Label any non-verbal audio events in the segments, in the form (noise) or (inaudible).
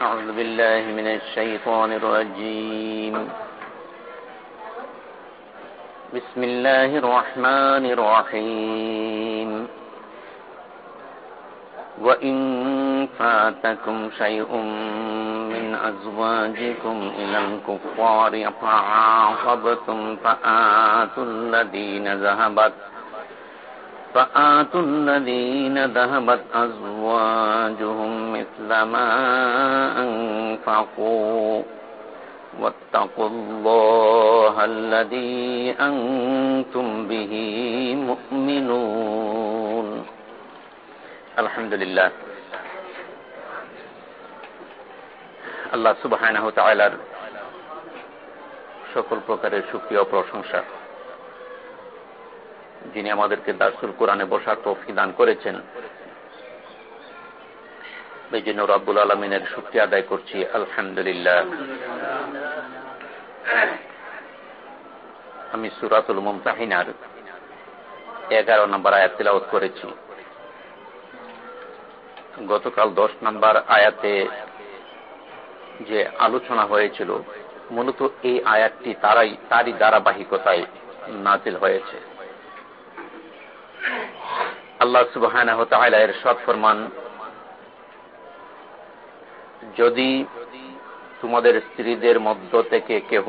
أعوذ بالله من الشيطان الرجيم. بسم الله الرحمن الرحيم. وإن فاتكم شيء من أزواجكم إلى الكفار فعاقبتم فآتوا الذين ذهبت فآتوا الذين ذهبت أزواجهم مثل ما أنفقوا واتقوا الله الذي أنتم به مؤمنون الحمد لله আল্লাহ সুবহানাহু তাআলার সকল প্রকারের সুক্রিয় প্রশংসা যিনি আমাদেরকে দাসুল কোরআনে বসার তৌফিক দান করেছেন। এই জন্য রব্বুল আলমিনের শুক্তি আদায় করছি, আলহামদুলিল্লাহ। আমি সুরাতুল মুমতাহিনার এগারো নম্বর আয়াত তিলাওত করেছি। গতকাল দশ নম্বর আয়াতে যে আলোচনা হয়েছিল, মূলত এই আয়াতটি তারাই, তারই ধারাবাহিকতায় নাজিল হয়েছে। আল্লাহ সুবাহ এর সৎ ফরমান, যদি তোমাদের স্ত্রীদের মধ্য থেকে কেহ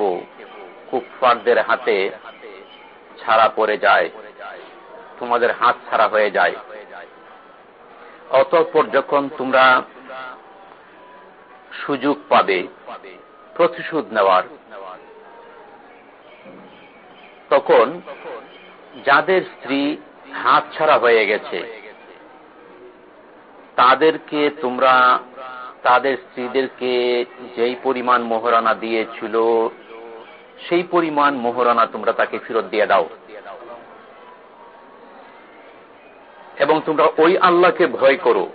কুফফারদের হাতে ছাড়া পড়ে যায়, তোমাদের হাত ছাড়া হয়ে যায়, অতঃপর যখন তোমরা সুযোগ পাবে, প্রতিশোধ নেওয়ার, তখন যাদের স্ত্রী হাত ছাড়া হয়ে গেছে। তাদেরকে তোমরা, তাদের স্ত্রীদেরকে যেই পরিমাণ মোহরানা দিয়েছিল, সেই পরিমাণ মোহরানা তোমরা তাকে ফেরত দিয়ে দাও। এবং তোমরা ওই আল্লাহকে ভয় করো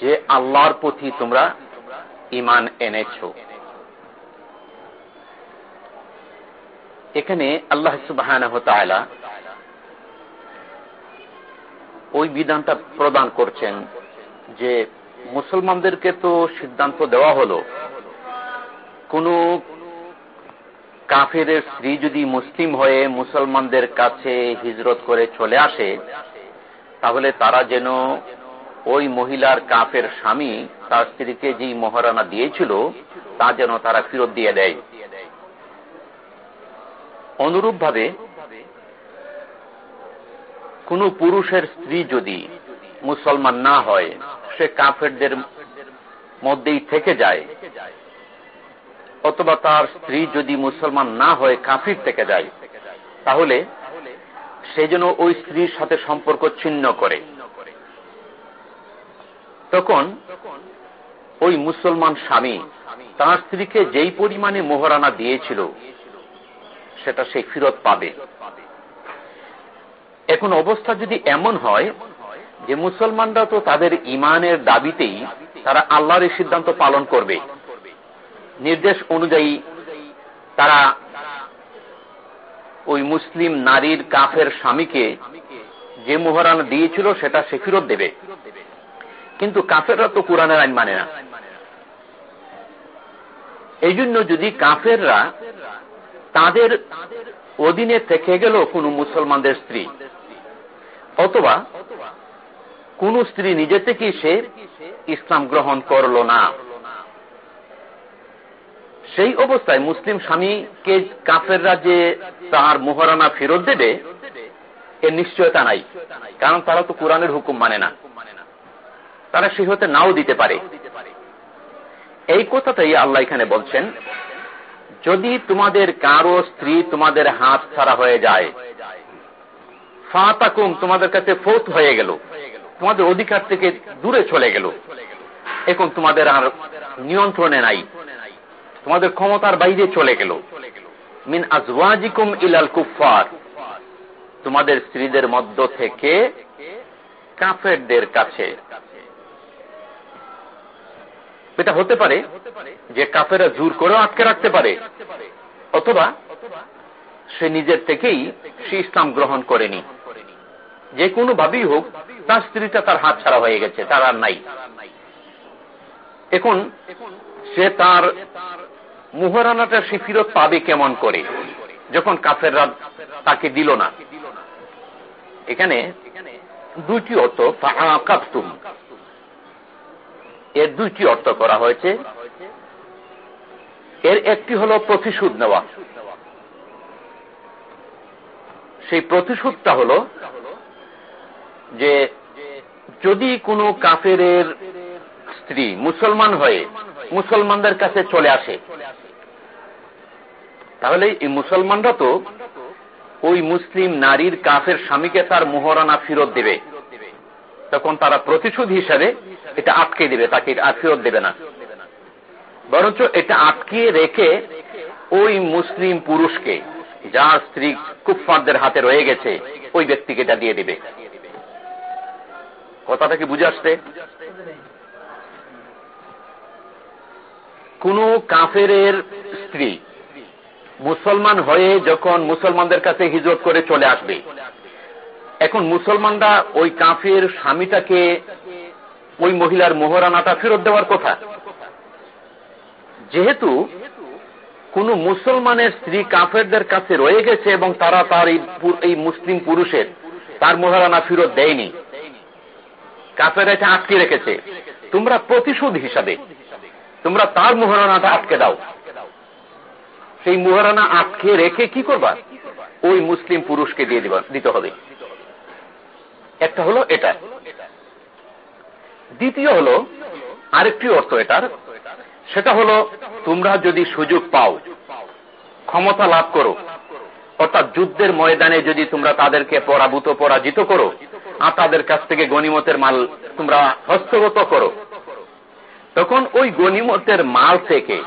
যে আল্লাহর প্রতি তোমরা ইমান এনেছ। এখানে আল্লাহ সুবাহ ওই বিধানটা প্রদান করছেন যে মুসলমানদেরকে তো সিদ্ধান্ত দেওয়া হলো। কোন কাফের স্ত্রী যদি মুসলিম হয়ে মুসলমানদের কাছে হিজরত করে চলে আসে, তাহলে তারা যেন ওই মহিলার কাফের স্বামী তার স্ত্রীকে যেই মহারানা দিয়েছিল, তা যেন তারা ফেরত দিয়ে দেয়। অনুরূপ ভাবে কোন পুরুষের স্ত্রী যদি মুসলমান না হয়, সে কাফেরদের মধ্যেই থেকে যায়। অথবা তার স্ত্রী যদি মুসলমান না হয়, কাফির থেকে যায়। তাহলে সে যেন ওই স্ত্রীর সাথে সম্পর্ক ছিন্ন করে। তখন ওই মুসলমান স্বামী তার স্ত্রীকে যেই পরিমাণে মোহরানা দিয়েছিল, সেটা সে ফিরত পাবে। এখন অবস্থা যদি এমন হয় যে মুসলমানরা তো তাদের ইমানের দাবিতেই তারা আল্লাহর এই সিদ্ধান্ত পালন করবে। নির্দেশ অনুযায়ী তারা ওই মুসলিম নারীর কাফের স্বামীকে যে মোহরানা দিয়েছিল সেটা সে ফিরত দেবে। কিন্তু কাফেররা তো কোরআনের আইন মানে না। এই জন্য যদি কাফেররা তাদের অধীনে থেকে গেল কোন মুসলমানদের স্ত্রী অথবা কোন স্ত্রী নিজে থেকেই সে ইসলাম গ্রহণ করল না। সেই অবস্থায় মুসলিম স্বামীকে কাফেররা যে তার মোহরানা ফেরত দেবে, এর নিশ্চয়তা নাই, কারণ তারা তো কোরআনের হুকুম মানে না। তারা সে হতে নাও দিতে পারে। এই কথাটাই আল্লাহ এখানে বলছেন, যদি তোমাদের কারও স্ত্রী তোমাদের হাত ছাড়া হয়ে যায় ফাতাকুম, তোমাদের কাছে ফোত হয়ে গেল। তোমাদের অধিকার থেকে দূরে চলে গেল। এখন তোমাদের আর নিয়ন্ত্রণে নাই। তোমাদের ক্ষমতার বাইরে চলে গেল। মিন আজওয়াজিকুম ইলাল কুফার তোমাদের স্ত্রীদের মধ্য থেকে কাফেরদের কাছে। এটা হতে পারে যে কাফেরা জোর করেও আটকে রাখতে পারে, অথবা সে নিজের থেকেই সে ইসলাম গ্রহণ করেনি। যে কোনো ভাবেই হোক, তার স্ত্রীটা তার হাত ছাড়া হয়ে গেছে, তার আর নাই। এখন সে তার মুহরানাটা সে ফিরত পাবে কেমন করে, যখন কাফেররা তাকে দিল না। এখানে দুইটি অর্থ কাপতুম এর দুইটি অর্থ করা হয়েছে। এর একটি হল প্রতিশোধ নেওয়া। সেই প্রতিশোধটা হল যে যদি কোনো কাফের স্ত্রী মুসলমান হয়ে মুসলমানদের কাছে চলে আসে, তাহলে এই মুসলমানরা তো ওই মুসলিম নারীর কাফের স্বামীকে তার মোহরানা ফেরত দেবে। তখন তারা প্রতিশোধ হিসাবে এটা আটকে দেবে, তাকে আর ফেরত দেবে না। বরঞ্চ এটা আটকিয়ে রেখে ওই মুসলিম পুরুষকে, যার স্ত্রী কুফফারদের হাতে রয়ে গেছে, ওই ব্যক্তিকে এটা দিয়ে দিবে। কথাটা কি বুঝে আসছে? কোন কাফের স্ত্রী মুসলমান হয়ে যখন মুসলমানদের কাছে হিজরত করে চলে আসবে, এখন মুসলমানরা ওই কাফের স্বামীটাকে ওই মহিলার মোহরানাটা ফেরত দেওয়ার কথা। যেহেতু কোন মুসলমানের স্ত্রী কাফেরদের কাছে রয়ে গেছে এবং তারা তার এই মুসলিম পুরুষের তার মোহরানা ফেরত দেয়নি কাফের এটা আটকে রেখেছে। তোমরা প্রতিশোধ হিসাবে, তোমরা তার মোহরানাটা আটকে দাও। সেই মোহরানা আটকে রেখে কি করবা? ওই মুসলিম পুরুষকে দিয়ে দিতে হবে। একটা হলো এটা। দ্বিতীয় হলো, আরেকটি অর্থ এটার। সেটা হলো, তোমরা যদি সুযোগ পাও, ক্ষমতা লাভ করো, অর্থাৎ যুদ্ধের ময়দানে যদি তোমরা তাদেরকে পরাভূত, পরাজিত করো আর কাছ থেকে গণিমতের মাল তোমরা হস্তগত করো। তখন ওই গণিমতের মাল থেকে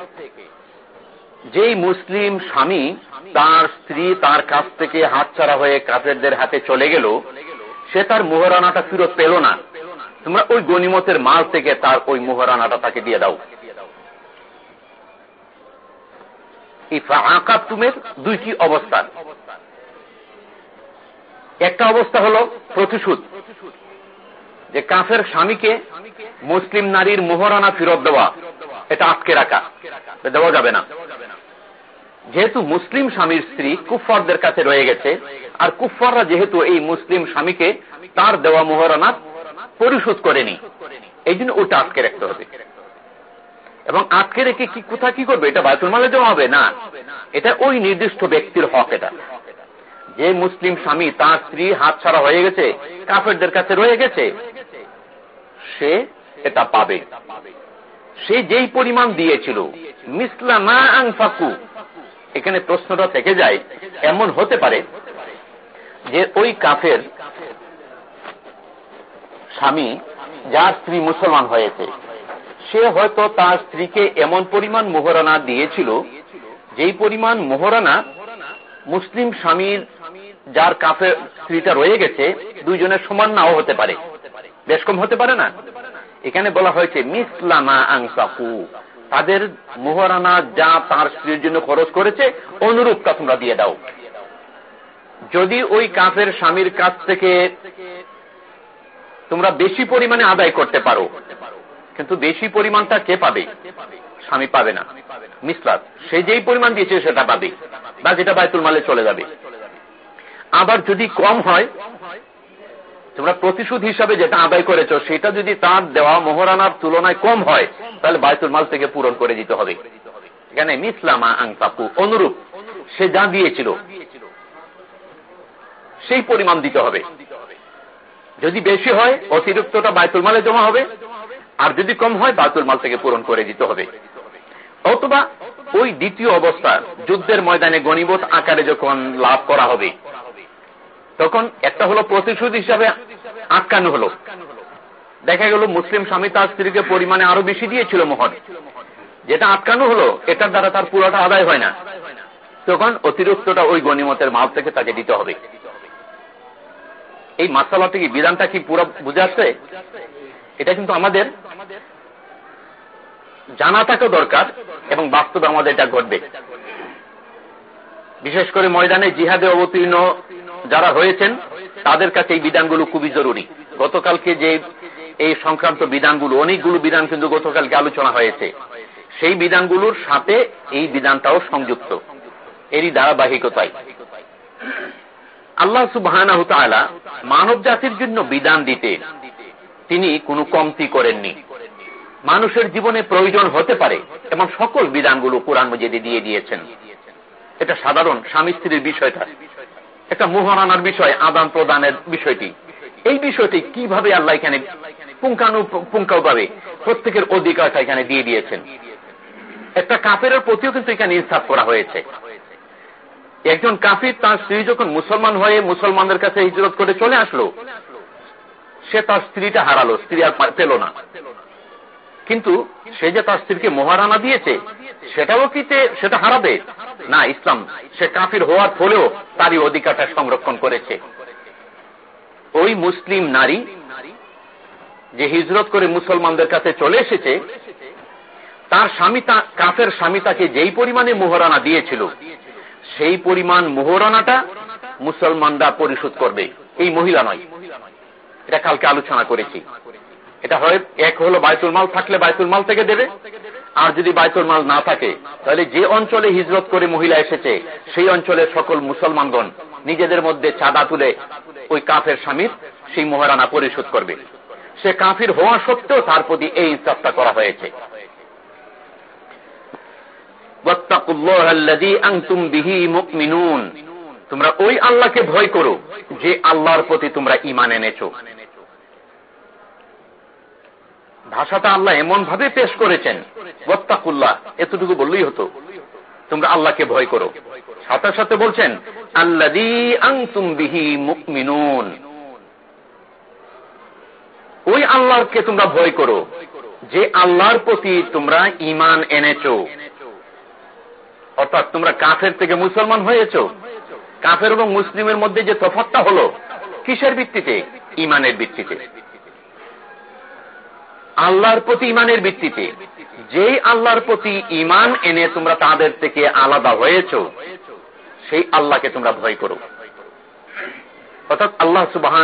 যেই মুসলিম স্বামী তার স্ত্রী তার কাছ থেকে হাত ছাড়া হয়ে কাফেরদের হাতে চলে গেল, সে তার মোহরানাটা ফিরত পেল না। তোমরা ওই গণিমতের মাল থেকে তার ওই মোহরানাটা তাকে দিয়ে দাও। এই আকাতুমের দুইটি অবস্থা একটা অবস্থা হল প্রতিশোধ, যে কাফের স্বামীকে মুসলিম নারীর মোহরানা ফিরত দেওয়া, এটা আটকে রাখা। দেওয়া যাবে না। যেহেতু মুসলিম স্বামীর স্ত্রী কুফফারদের কাছে রয়ে গেছে, আর কুফফাররা যেহেতু এই মুসলিম স্বামীকে তার দেওয়া মোহরানা পরিশোধ করেনি, এই জন্য ওটা আটকে রাখতে হবে। এবং আটকে রেখে কি কোথা কি করবে? এটা বায়তুল মালে জমা হবে? না। এটা ওই নির্দিষ্ট ব্যক্তির হক এটা। যে মুসলিম স্বামী তার স্ত্রী হাত ছাড়া হয়ে গেছে, কাফেরদের কাছে রয়ে গেছে, সে এটা পাবে। সে যেই পরিমাণ দিয়েছিল, মিসলা মা আংফাকু এখানে প্রশ্নটা থেকে যায়, এমন হতে পারে যে ওই কাফের স্বামী যার স্ত্রী মুসলমান হয়েছে, সে হয়তো তার স্ত্রীকে এমন পরিমাণ মোহরানা দিয়েছিল, যেই পরিমাণ মোহরানা মুসলিম স্বামীর যার কাফের স্ত্রীটা রয়ে গেছে, দুইজনের সমান নাও হতে পারে। বেশ কম হতে পারে না? এখানে বলা হয়েছে মিসলামা আংসাকু তাদের মোহরানা যা তার স্ত্রীর জন্য খরচ করেছে অনুরূপটা তোমরা দিয়ে দাও। যদি ওই কাফের স্বামীর কাছ থেকে তোমরা বেশি পরিমাণে আদায় করতে পারো, কিন্তু বেশি পরিমাণটা কে পাবে? স্বামী পাবে না। মিসলাত সে যেই পরিমাণ দিয়েছে সেটা পাবে, বা যেটা বায়তুল মালে চলে যাবে। আবার যদি কম হয়, তোমরা প্রতিশোধ হিসাবে যেটা আদায় করেছ, সেটা যদি তার দেওয়া মোহরানার তুলনায় কম হয়, তাহলে বায়তুল মাল থেকে পূরণ করে দিতে হবে। এখানে মিসলামা আংতাপু অনুরূপ, সে যা দিয়েছিল, সেই পরিমাণ দিতে হবে। যদি বেশি হয়, অতিরিক্তটা বায়তুল মালে জমা হবে, আর যদি কম হয় বায়তুল মাল থেকে পূরণ করে দিতে হবে। অথবা ওই দ্বিতীয় অবস্থা, যুদ্ধের ময়দানে গণিবত আকারে যখন লাভ করা হবে তখন একটা হলো প্রতিশোধ হিসাবে আটকানো হলো। দেখা গেল মুসলিম স্বামী তার স্ত্রীকে পরিমাণে আরও বেশি দিয়েছিল মোহর। যেটা আটকানো হলো, এটার দ্বারা তার পুরোটা আদায় হয় না। তখন অতিরিক্তটা ওই গণিমতের মাল থেকে তাকে দিতে হবে। এই মাসালা থেকে বিধানটা কি পুরো বুঝাচ্ছে এটা কিন্তু আমাদের জানা থাকা দরকার এবং বাস্তবে আমাদের এটা ঘটবে। বিশেষ করে ময়দানে জিহাদে অবতীর্ণ যারা হয়েছেন, তাদের কাছে এই বিধানগুলো খুবই জরুরি। গতকালকে যে এই সংক্রান্ত বিধানগুলো, অনেকগুলো বিধান কিন্তু গতকালকে আলোচনা হয়েছে। সেই বিধানগুলোর সাথে এই বিধানটাও সংযুক্ত। এরই ধারাবাহিকতায়। আল্লাহ সুবাহ মানব জাতির জন্য বিধান দিতে তিনি কোনো কমতি করেননি। মানুষের জীবনে প্রয়োজন হতে পারে এবং সকল বিধানগুলো কোরআন মজিদে দিয়ে দিয়েছেন। এটা সাধারণ স্বামী স্ত্রীর বিষয়টা। একটা মোহরানার বিষয়, আদান প্রদানের বিষয়টি। এই বিষয়টি কীভাবে আল্লাহ এখানে পুঙ্খানু পুঙ্খাভাবে প্রত্যেকের অধিকারটা এখানে দিয়ে দিয়েছেন। একটা কাপের প্রতিও কিন্তু এখানে ইনসাফ করা হয়েছে। একজন কাফির তার স্ত্রী যখন মুসলমান হয়ে মুসলমানদের কাছে হিজরত করে চলে আসলো, সে তার স্ত্রীটা হারালো, স্ত্রী আর পেল না। কিন্তু সে যে তার স্ত্রীকে মহারানা দিয়েছে, সেটাও কি সেটা হারাবে? না, ইসলাম, সে কাফির হওয়ার ফলেও তারই অধিকারটা সংরক্ষণ করেছে। ওই মুসলিম নারী যে হিজরত করে মুসলমানদের কাছে চলে এসেছে, তার স্বামী কাফের স্বামী তাকে যেই পরিমাণে মোহরানা দিয়েছিল, সেই পরিমাণ মোহরানাটা মুসলমানরা পরিশোধ করবে। এই মহিলা নয়। এটা কালকে আলোচনা করেছি। এটা হয়, এক হলো বায়তুল মাল থাকলে বায়তুল মাল থেকে দেবে, আর যদি বায়তুল মাল না থাকে, তাহলে যে অঞ্চলে হিজরত করে মহিলা এসেছে, সেই অঞ্চলের সকল মুসলমানগণ নিজেদের মধ্যে চাঁদা তুলে ওই কাফের স্বামীর সেই মহারানা পরিশোধ করবে। সে কাফির হওয়া সত্ত্বেও তার প্রতি এই ইনসাফটা করা হয়েছে। তোমরা ওই আল্লাহকে ভয় করো যে আল্লাহর প্রতি তোমরা ইমান এনেছো। ভাষাটা আল্লাহ এমন ভাবে পেশ করেছেন ওত্তাকুল্লাহ এতটুকু বললেই হতো। তোমরা আল্লাহকে ভয় করো। সাথে সাথে বলছেন মুকমিনুন ওই আল্লাহকে তোমরা ভয় করো। যে আল্লাহর প্রতি তোমরা ইমান এনেছো। অর্থাৎ তোমরা কাফের থেকে মুসলমান হয়েছ। কাফের এবং মুসলিমের মধ্যে যে তফাতটা হলো, কিসের ভিত্তিতে? ইমানের ভিত্তিতে। আল্লাহর প্রতি ইমানের ভিত্তিতে। যেই আল্লাহর প্রতি ইমান এনে তোমরা তাদের থেকে আলাদা হয়েছ, সেই আল্লাহকে তোমরা ভয় করো। অর্থাৎ আল্লাহ সুবাহ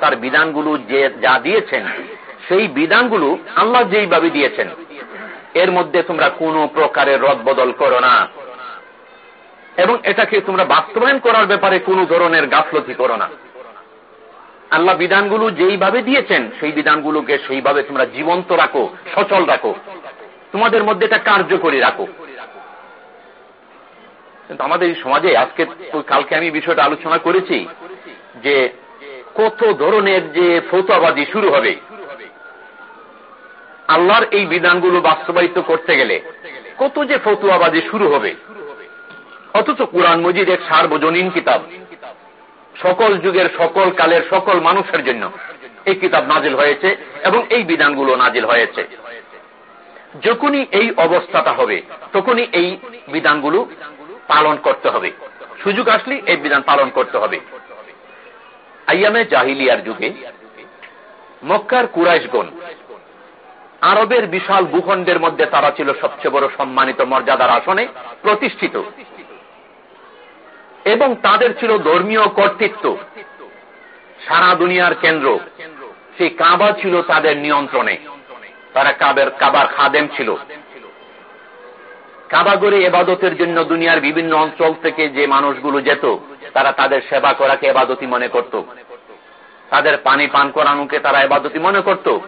তার বিধানগুলো যে যা দিয়েছেন, সেই বিধানগুলো আল্লাহ যেইভাবে দিয়েছেন, এর মধ্যে তোমরা কোন প্রকারের রদ বদল করো না। এবং এটাকে তোমরা বাস্তবায়ন করার ব্যাপারে কোন ধরনের গাফলতি করো না। আল্লাহ বিধানগুলো যেইভাবে দিয়েছেন, সেই বিধানগুলোকে সেইভাবে তোমরা জীবন্ত রাখো, সচল রাখো। তোমাদের মধ্যে এটা কার্যকরী রাখো। কিন্তু আমাদের এই সমাজে আজকে কালকে আমি বিষয়টা আলোচনা করেছি যে কত ধরনের যে ফৌতাবাদী শুরু হবে। আল্লাহর এই বিধানগুলো বাস্তবায়িত করতে গেলে কত যে ফতুয়াবাদী শুরু হবে। অথচ কোরআন মজিদ এক সার্বজনীন কিতাব। সকল যুগের সকল কালের সকল মানুষের জন্য এই কিতাব নাজিল হয়েছে এবং এই বিধানগুলো নাজিল হয়েছে। যখনই এই অবস্থাটা হবে, তখনই এই বিধানগুলো পালন করতে হবে। সুযোগ আসলে এই বিধান পালন করতে হবে। আইয়ামে জাহিলিয়ার যুগে মক্কার কুরাইশগণ আরবের বিশাল ভূখণ্ডের মধ্যে তারা ছিল সবচেয়ে বড় সম্মানিত মর্যাদার আসনে প্রতিষ্ঠিত। এবং তাদের ছিল ধর্মীয় কর্তৃত্ব। সারা দুনিয়ার কেন্দ্র। সেই কাবা ছিল তাদের নিয়ন্ত্রণে। তারা কাবের কাবার খাদেম ছিল। কাবাগরে এবাদতের জন্য দুনিয়ার বিভিন্ন অঞ্চল থেকে যে মানুষগুলো যেত, তারা তাদের সেবা করাকে এবাদতি মনে করত। তাদের পানি পান করানোকে তারা এবাদতি মনে করত।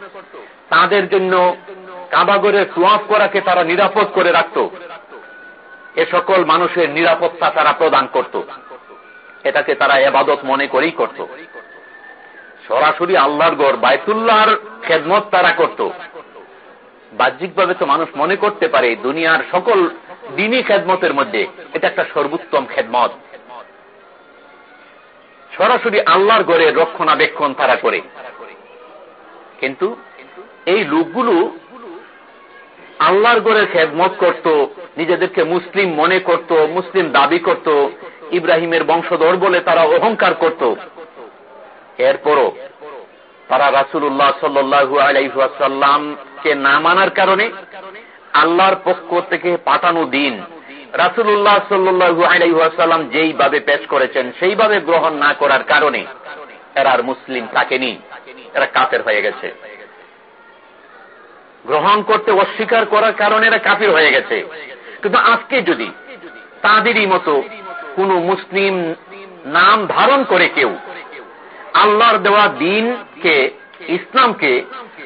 তাদের জন্য কাবাগরে সোয়াফ করাকে তারা নিরাপদ করে রাখত। এ সকল মানুষের নিরাপত্তা তারা প্রদান করত। এটাকে তারা এবাদত মনে করেই করত। সরাসরি আল্লাহর গড় বায়তুল্লাহর খেদমত তারা করত। বাহ্যিকভাবে তো মানুষ মনে করতে পারে দুনিয়ার সকল দিনই খেদমতের মধ্যে। এটা একটা সর্বোত্তম খেদমত। সরাসরি আল্লাহর গড়ে রক্ষণাবেক্ষণ তারা করে। কিন্তু এই লোকগুলো আল্লাহর গড়ের খেদমত করত, নিজেদেরকে মুসলিম মনে করত, মুসলিম দাবি করত, ইব্রাহিমের বংশধর বলে তারা অহংকার করত। এরপরও তারা রাসুল্লাহ সাল্লু আলাইসাল্লামকে না মানার কারণে আল্লাহর পক্ষ থেকে পাঠানো দিন রাসুল্লাহ সাল্লু আলাইসাল্লাম যেইভাবে পেশ করেছেন, সেইভাবে গ্রহণ না করার কারণে এরা আর মুসলিম থাকেনি, এরা কাতের হয়ে গেছে। গ্রহণ করতে অস্বীকার করার কারণে এরা কাফির হয়ে গেছে। কিন্তু আজকে যদি তাদেরই মতো কোন মুসলিম নাম ধারণ করে কেউ আল্লাহর দেওয়া দিনকে, ইসলামকে,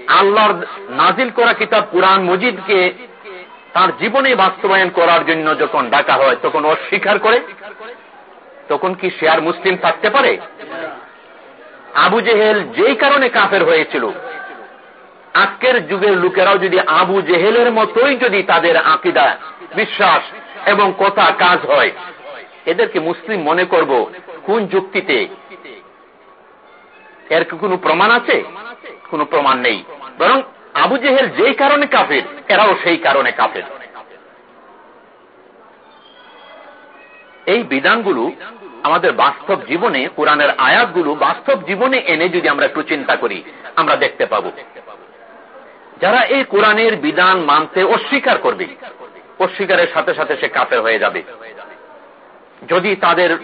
আল্লাহর নাজিল করা কিতাব কোরআন মজিদকে তার জীবনে বাস্তবায়ন করার জন্য যখন ডাকা হয়, তখন অস্বীকার করে, তখন কি সে আর মুসলিম থাকতে পারে? আবু জেহেল যেই কারণে কাফের হয়েছিল আজকের যুগের লোকেরাও যদি আবু জেহেলের মতোই যদি তাদের আকিদা, বিশ্বাস এবং কথা কাজ হয়, এদেরকে মুসলিম মনে করব কোন যুক্তিতে? এর কোনো প্রমাণ আছে? কোনো প্রমাণ নেই। বরং আবু জেহেল যেই কারণে কাফের, এরাও সেই কারণে কাফের। এই বিধানগুলো আমাদের বাস্তব জীবনে, কোরআনের আয়াতগুলো বাস্তব জীবনে এনে যদি আমরা একটু চিন্তা করি, আমরা দেখতে পাব। যারা এই কোরআনের বিধান মানতে অস্বীকার করবে, অস্বীকারের সাথে সাথে সে কাফের হয়ে যাবে। যদি তাদের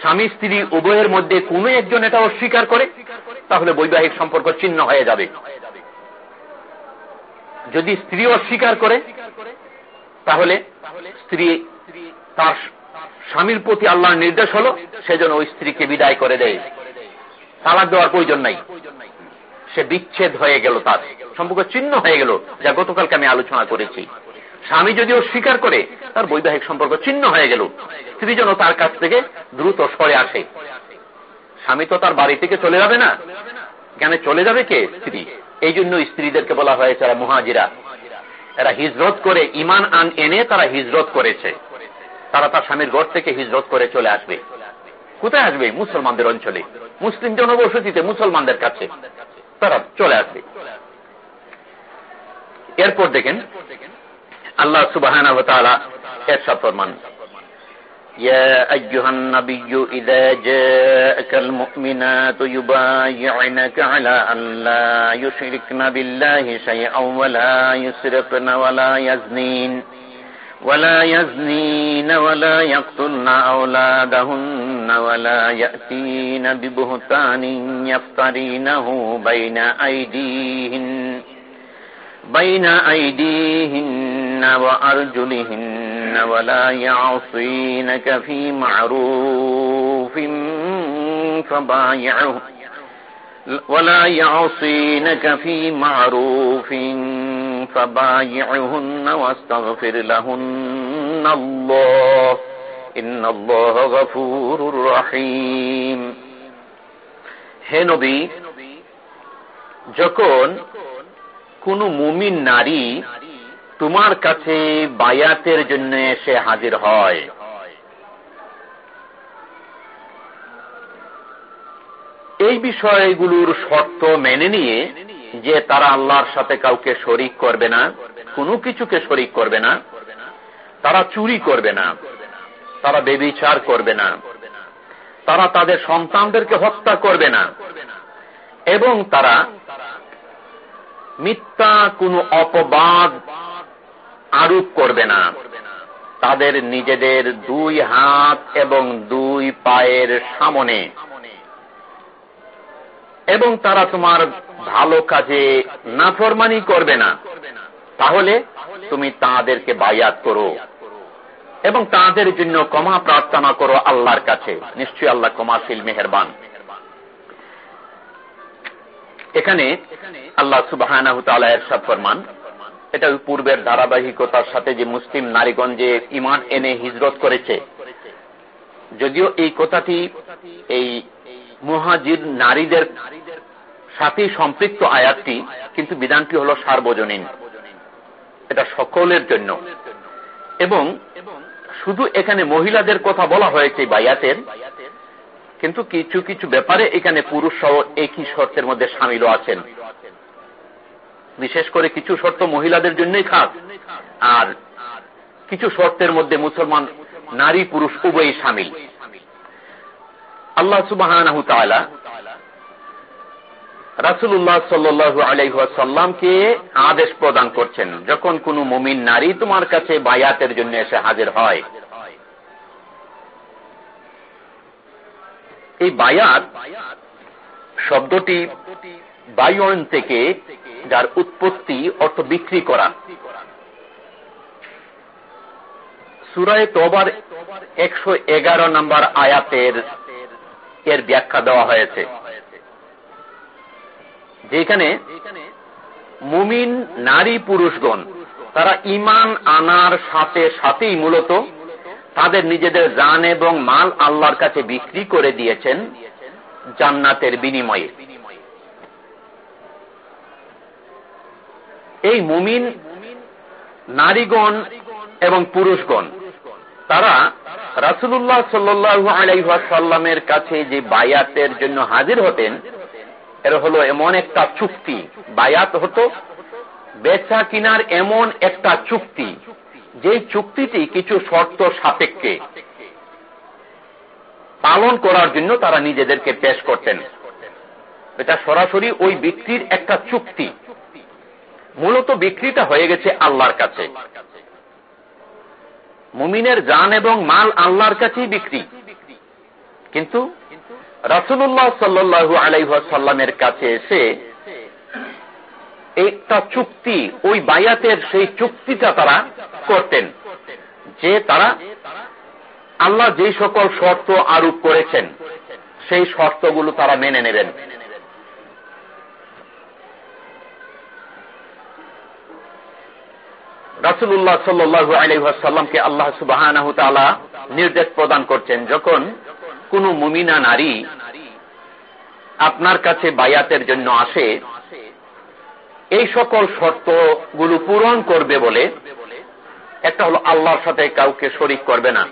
স্বামী, স্ত্রী উভয়ের মধ্যে কোন একজন এটা অস্বীকার করে, তাহলে বৈবাহিক সম্পর্ক চিহ্ন হয়ে যাবে। যদি স্ত্রী অস্বীকার করে, তাহলে স্ত্রী তার স্বামীর প্রতি আল্লাহর নির্দেশ হলো, সেজন্য ওই স্ত্রীকে বিদায় করে দেয়। তালাক দেওয়ার প্রয়োজন নাই। সে বিচ্ছেদ হয়ে গেল তার। সম্পর্ক চিহ্ন হয়ে গেল, যা গতকালকে আমি আলোচনা করেছি। স্বামী যদি স্বীকার করে, তার বৈবাহিক সম্পর্ক চিহ্ন হয়ে গেল স্ত্রী যেন তার কাছ থেকে দ্রুত সরে আসে। স্বামী তো তার বাড়ি থেকে চলে যাবে না। কেন চলে যাবে কে? স্ত্রী। এই জন্য স্ত্রীদেরকে বলা হয়েছে এরা মহাজিরা। এরা হিজরত করে ইমান আন এনে তারা হিজরত করেছে। তারা তার স্বামীর ঘর থেকে হিজরত করে চলে আসবে। কোথায় আসবে? মুসলমানদের অঞ্চলে। মুসলিম জনবসতিতে মুসলমানদের কাছে। তারা চলে আসবে এরপর দেখেন আল্লাহ সুবাহ এরশাদ ফরমান يا أيها النبي إذا جاءك المؤمنات يبايعنك على أن لا يشركن بالله شيئا ولا يسرقن ولا يزنين ولا يزنين ولا يقتلن أولادهن ولا يأتين ببهتان يفترينه بين أيديهن بين أيديهن وأرجلهن ولا يعصينك في معروف فبايعه ولا يعصينك في معروف فبايعهن واستغفر لهن الله হে নবী, যখন কোন মুমিন নারী তোমার কাছে বায়াতের জন্য এসে হাজির হয়, এই বিষয়গুলোর শর্ত মেনে নিয়ে যে তারা আল্লাহর সাথে কাউকে শরিক করবে না, কোনো কিছুকে শরিক করবে না, তারা চুরি করবে না। তারা বেবিচার করবে না। তারা তাদের সন্তানদেরকে হত্যা করবে না। এবং তারা মিথ্যা কোনো অপবাদ আরোপ করবে না। তাদের নিজেদের দুই হাত এবং দুই পায়ের সামনে। এবং তারা তোমার ভালো কাজে নাফরমানি করবে না। তাহলে তুমি তাদেরকে বায়াত করো। এবং তাদের জন্য ক্ষমা প্রার্থনা করো আল্লাহর কাছে। নিশ্চয়ই আল্লাহ ক্ষমাশীল, মেহরবান। এখানে আল্লাহ সুবাহ ফরমান। এটা পূর্বের ধারাবাহিকতার সাথে যে মুসলিম নারীগঞ্জে ইমান এনে হিজরত করেছে। যদিও এই কথাটি এই মুহাজির নারীদের সাথে সম্পৃক্ত আয়াতটি, কিন্তু বিধানটি হল সার্বজনীন। এটা সকলের জন্য। এবং শুধু এখানে মহিলাদের কথা বলা হয়েছে বায়াতের, কিন্তু কিছু কিছু ব্যাপারে এখানে পুরুষ সহ একই শর্তের মধ্যে সামিল আছেন। বিশেষ করে কিছু শর্ত মহিলাদের জন্যই খাস। আর কিছু শর্তের মধ্যে মুসলমান নারী পুরুষ উভয়ই সামিল। আল্লাহ সুবাহ রাসুল্লাহ সাল্লু আলাইসাল্লামকে আদেশ প্রদান করছেন, যখন কোন মুমিন নারী তোমার কাছে বায়াতের জন্য এসে হাজির হয়। এই বায়াত শব্দটি বায়ন থেকে যার উৎপত্তি অর্থ বিক্রি করা। সুরায় তোবার একশো এগারো নম্বর আয়াতের এর ব্যাখ্যা দেওয়া হয়েছে। যেখানে মুমিন নারী পুরুষগণ, তারা ইমান আনার সাথে সাথেই মূলত তাদের নিজেদের জান এবং মাল আল্লাহর কাছে বিক্রি করে দিয়েছেন জান্নাতের বিনিময়ে। এই মুমিন নারীগণ এবং পুরুষগণ, তারা রাসুল্লাহ সাল্লু আলাইসাল্লামের কাছে যে বায়াতের জন্য হাজির হতেন এর হলো এমন একটা চুক্তি। বায়াত হতো, বেচা কিনার এমন একটা চুক্তি। যে চুক্তিটি কিছু শর্ত সাপেক্ষে পালন করার জন্য তারা নিজেদেরকে পেশ করতেন। এটা সরাসরি ওই বিক্রির একটা চুক্তি। মূলত বিক্রিটা হয়ে গেছে আল্লাহর কাছে। মুমিনের জান এবং মাল আল্লাহর কাছেই বিক্রি। কিন্তু রাসুল্লাহ সাল্লু আলাইসাল্লামের কাছে এসে একটা চুক্তি, ওই বায়াতের সেই চুক্তিটা তারা করতেন, যে তারা আল্লাহ যে সকল শর্ত আরোপ করেছেন, সেই শর্তগুলো তারা মেনে নেবেন। রাসুল্লাহ সাল্লু আলহাসাল্লামকে আল্লাহ সুবাহ নির্দেশ প্রদান করছেন, যখন কোন মুমিনা নারী আপনার কাছে বায়াতের জন্য আসে, এই সকল শর্তগুলো পূরণ করবে বলে একটা হলো আল্লাহর সাথে কাউকে শরিক করবে না,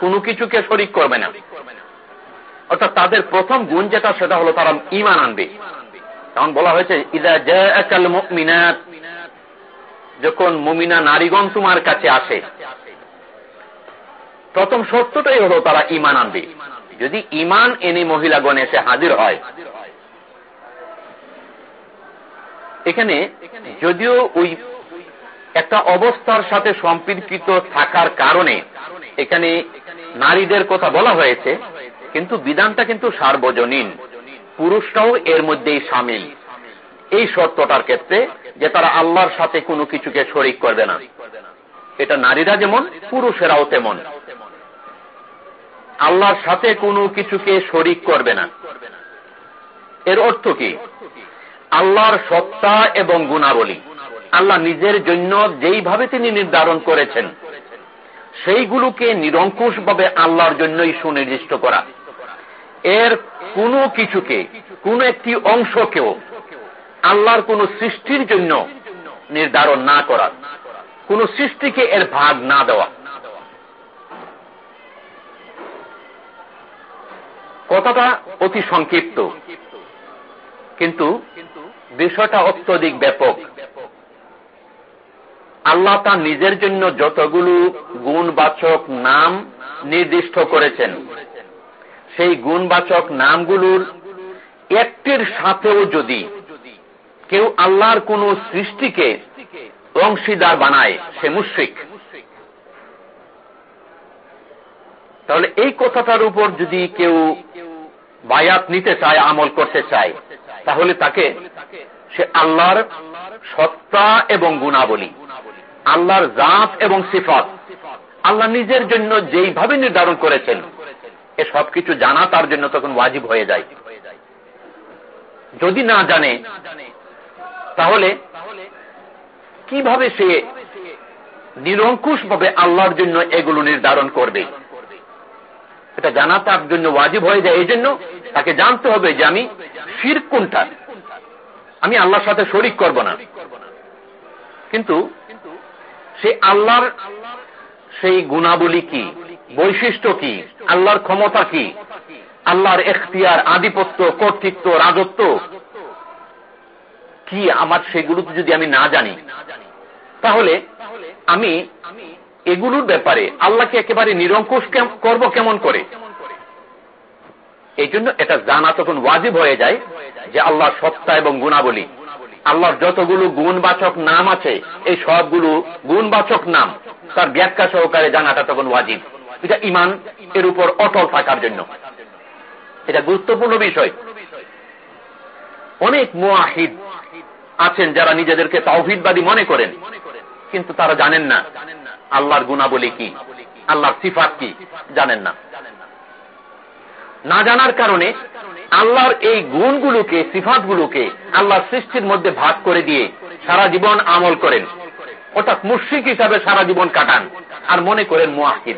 কোনো কিছুকে শরিক করবে না। অর্থাৎ তাদের প্রথম গুণ যেটা, সেটা হলো তারা ইমান আনবে। কারণ বলা হয়েছে, ইদা মিনাত যখন মুমিনা নারীগণ তোমার কাছে আসে, প্রথম সত্যটাই হলো তারা ইমান আনবে। যদি ইমান এনে মহিলাগণ এসে হাজির হয়। এখানে যদিও ওই একটা অবস্থার সাথে সম্পর্কিত থাকার কারণে এখানে নারীদের কথা বলা হয়েছে, কিন্তু বিধানটা কিন্তু সার্বজনীন। পুরুষরাও এর মধ্যেই সামিল। এই শর্তটার ক্ষেত্রে যে তারা আল্লাহর সাথে কোনো কিছুকে শরিক করবে না। এটা নারীরা যেমন, পুরুষেরাও তেমন। আল্লাহর সাথে কোনো কিছুকে শরিক করবে না। এর অর্থ কি? আল্লাহর সত্তা এবং গুণাবলী। আল্লাহ নিজের জন্য যেইভাবে তিনি নির্ধারণ করেছেন, সেইগুলোকে নিরঙ্কুশ ভাবে আল্লাহর জন্যই সুনির্দিষ্ট করা। এর কোনো কিছুকে, কোন একটি অংশকেও আল্লাহর কোন সৃষ্টির জন্য নির্ধারণ না করা। কোন সৃষ্টিকে এর ভাগ না দেওয়া। কথাটা অতি সংক্ষিপ্ত। কিন্তু বিষয়টা অত্যধিক ব্যাপক। আল্লাহ তার নিজের জন্য যতগুলো গুণবাচক নাম নির্দিষ্ট করেছেন, সেই গুণবাচক নামগুলোর একটির সাথেও যদি কেউ আল্লাহর কোন সৃষ্টিকে অংশীদার বানায়, সে মুশ্রিক। তাহলে এই কথাটার উপর যদি কেউ বায়াত নিতে চায়, আমল করতে চায়, তাহলে তাকে সে আল্লাহর সত্তা এবং গুণাবলী, আল্লাহর জাত এবং সিফাত, আল্লাহ নিজের জন্য যেইভাবে নির্ধারণ করেছেন, এ সবকিছু জানা তার জন্য তখন ওয়াজিব হয়ে যায়। যদি না জানে, তাহলে কীভাবে সে নিরঙ্কুশ ভাবে আল্লাহর জন্য এগুলো নির্ধারণ করবে? এটা জানা তার জন্য ওয়াজিব হয়ে যায়, এই জন্য তাকে জানতে হবে যে আমি ফির কোনটা। আমি আল্লাহর সাথে শরিক করব না। কিন্তু সে আল্লাহর সেই গুণাবলী কি? বৈশিষ্ট্য কি? আল্লাহর ক্ষমতা কি? আল্লাহর এখতিয়ার, আধিপত্য, কর্তৃত্ব, রাজত্ব কি? আমার সেগুলো যদি আমি না জানি, তাহলে আমি এগুলোর ব্যাপারে আল্লাহকে একেবারে নিরঙ্কুশ করব কেমন করে? এই জন্য এটা জানা তখন ওয়াজিব হয়ে যায় যে আল্লাহর সত্তা এবং গুণাবলী। আল্লাহর যতগুলো গুণবাচক নাম আছে, এই সবগুলো গুণবাচক নাম, তার ব্যাখ্যা সহকারে জানাটা তখন ওয়াজিব। এটা ইমান এর উপর অটল থাকার জন্য। এটা গুরুত্বপূর্ণ বিষয়। অনেক মোয়াহিদ আছেন যারা নিজেদেরকে তৌহিদবাদী মনে করেন। কিন্তু তারা জানেন না। আল্লাহর গুণাবলী কি? আল্লাহর সিফাত কি? জানেন না। না জানার কারণে আল্লাহর এই গুণগুলোকে, সিফাতগুলোকে আল্লাহর সৃষ্টির মধ্যে ভাগ করে দিয়ে সারা জীবন আমল করেন। অর্থাৎ মুর্শিক হিসাবে সারা জীবন কাটান আর মনে করেন মুআহিদ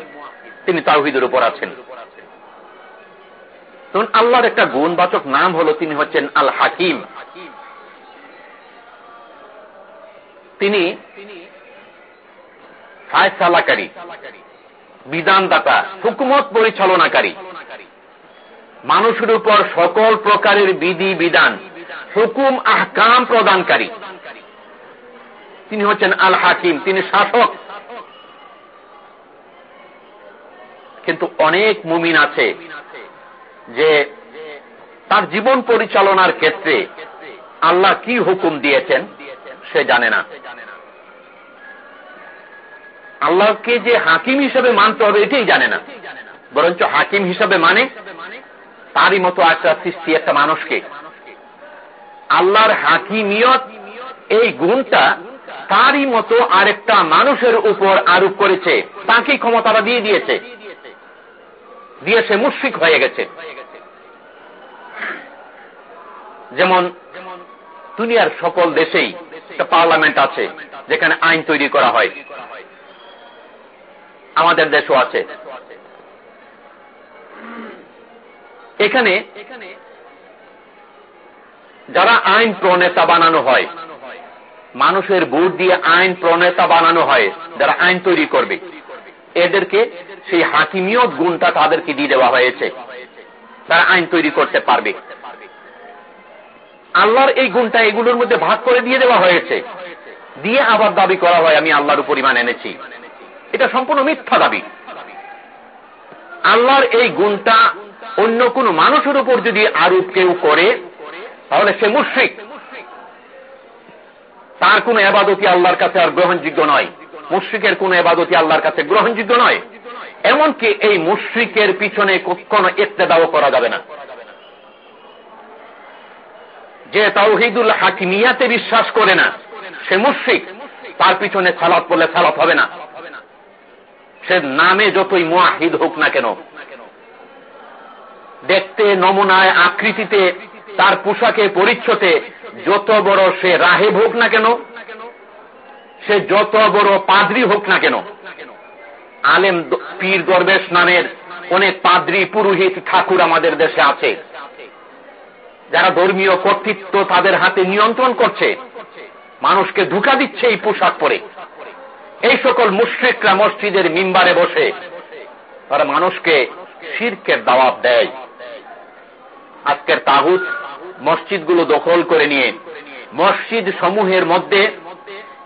তিনি তাওহিদের উপর আছেন। তখন আল্লাহর একটা গুণবাচক নাম হলো তিনি হচ্ছেন আল হাকিম তিনি ফায়সালাকারী বিধানদাতা, হুকুমত পরিচালনাকারী। মানুষের উপর সকল প্রকারের বিধি, বিধান, হুকুম, আহকাম প্রদানকারী। তিনি হচ্ছেন আল হাকিম, তিনি শাসক। কিন্তু অনেক মুমিন আছে যে তার জীবন পরিচালনার ক্ষেত্রে আল্লাহ কি হুকুম দিয়েছেন সে জানে না। আল্লাহকে যে হাকিম হিসেবে মানতে হবে, এটাই জানে না। বরঞ্চ হাকিম হিসাবে মানে তারই মতো একটা সৃষ্টি একটা মানুষকে। আল্লাহর হাকিমিয়ত, এই গুণটা তারই মতো আরেকটা মানুষের উপর আরোপ করেছে। তাকে ক্ষমতাটা দিয়ে দিয়েছে। দিয়ে সে মুশ্রিক হয়ে গেছে। যেমন দুনিয়ার সকল দেশেই একটা পার্লামেন্ট আছে, যেখানে আইন তৈরি করা হয়। আমাদের দেশও আছে। এখানে যারা আইন প্রণেতা বানানো হয়, মানুষের ভোট দিয়ে আইন প্রণেতা বানানো হয়, যারা আইন তৈরি করবে, এদেরকে সেই হাকিমিয়ত গুণটা তাদেরকে দিয়ে দেওয়া হয়েছে। তারা আইন তৈরি করতে পারবে। আল্লাহর এই গুণটা এগুলোর মধ্যে ভাগ করে দিয়ে দেওয়া হয়েছে। দিয়ে আবার দাবি করা হয়, আমি আল্লাহর উপর ইমান এনেছি। এটা সম্পূর্ণ মিথ্যা দাবি। আল্লাহর এই গুণটা অন্য কোন মানুষের উপর যদি আরোপ কেউ করে, তাহলে সে মুশ্রিক। তার কোন এবাদতি আল্লাহর কাছে আর গ্রহণযোগ্য নয়। মুশ্রিকের কোন এবাদতি আল্লাহর কাছে গ্রহণযোগ্য নয়। এমনকি এই মুশ্রিকের পিছনে কখনো দাও করা যাবে না। যে তাওহিদুল হাকিমিয়াতে বিশ্বাস করে না, সে মুশ্রিক। তার পিছনে সালাত বললে সালাত হবে না। সে নামে যতই মুয়াহিদ হোক না কেন, দেখতে নমুনায় আকৃতিতে, তার পোশাকে পরিচ্ছতে যত বড় সে রাহেব হোক না কেন, সে যত বড় পাদ্রি হোক না কেন, আলেম পীর দরবেশ নামের অনেক পাদ্রি পুরোহিত ঠাকুর আমাদের দেশে আছে। যারা ধর্মীয় কর্তৃত্ব তাদের হাতে নিয়ন্ত্রণ করছে, মানুষকে ধোকা দিচ্ছে এই পোশাক পরে। এই সকল মুশ্রিকরা মসজিদের মিম্বারে বসে তারা মানুষকে শিরকের দাওয়াত দেয়। আজকের তাহুত মসজিদগুলো দখল করে নিয়ে মসজিদ সমূহের মধ্যে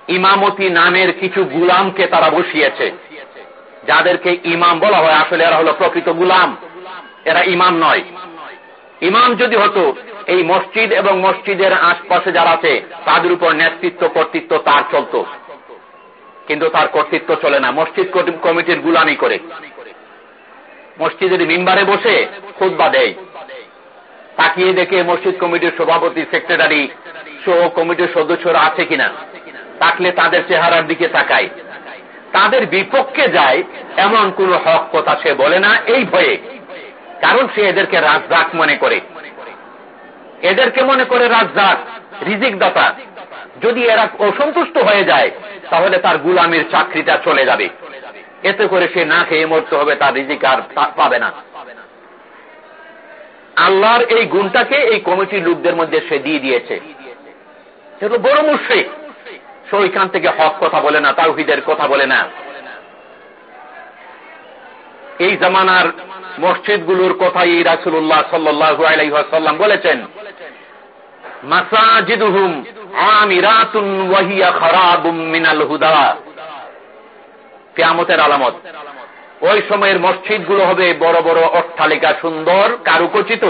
ইমামতি নামের কিছু গুলামকে তারা বসিয়েছে। যাদেরকে ইমাম বলা হয়, আসলে এরা হলো প্রকৃত গুলাম। এরা ইমাম নয়। ইমাম যদি হতো, এই মসজিদ এবং মসজিদের আশপাশে যারা আছে, তাদের উপর নেতৃত্ব, কর্তৃত্ব তার চলত। কিন্তু তার কর্তৃত্ব চলে না। মসজিদ কমিটির গুলামি করে। মসজিদের মিম্বারে বসে খুদ্া দেয়। তাকিয়ে দেখে মসজিদ কমিটির সভাপতি, সেক্রেটারি সহ কমিটির সদস্যরা আছে কিনা। তাকলে তাদের চেহারার দিকে তাকায়। তাদের বিপক্ষে যায় এমন কোন হক কথা সে বলে না এই ভয়ে। কারণ সে এদেরকে রাজদাক মনে করে। এদেরকে মনে করে রাজদাক রিজিক দাতা যদি এরা অসন্তুষ্ট হয়ে যায়, তাহলে তার গুলামের চাকরিটা চলে যাবে। এতে করে সে না খেয়ে মরতে হবে, তার রিজিক আর পাবে না। আল্লাহর এই গুণটাকে এই কমিটির লোকদের মধ্যে সে দিয়ে দিয়েছে। সেগুলো বড় মুশ্রিক। সে ওইখান থেকে হক কথা বলে না, তাওহিদের কথা বলে না। এই জামানার মসজিদগুলোর কথাই রাসুল্লাহ সাল্লু আলাইসাল্লাম বলেছেন, মাসাজিদুহুম আমিরাতুন কিয়ামতের আলামত। ওই সময়ের মসজিদগুলো হবে বড় বড় অট্টালিকা সুন্দর, কারুকচিত।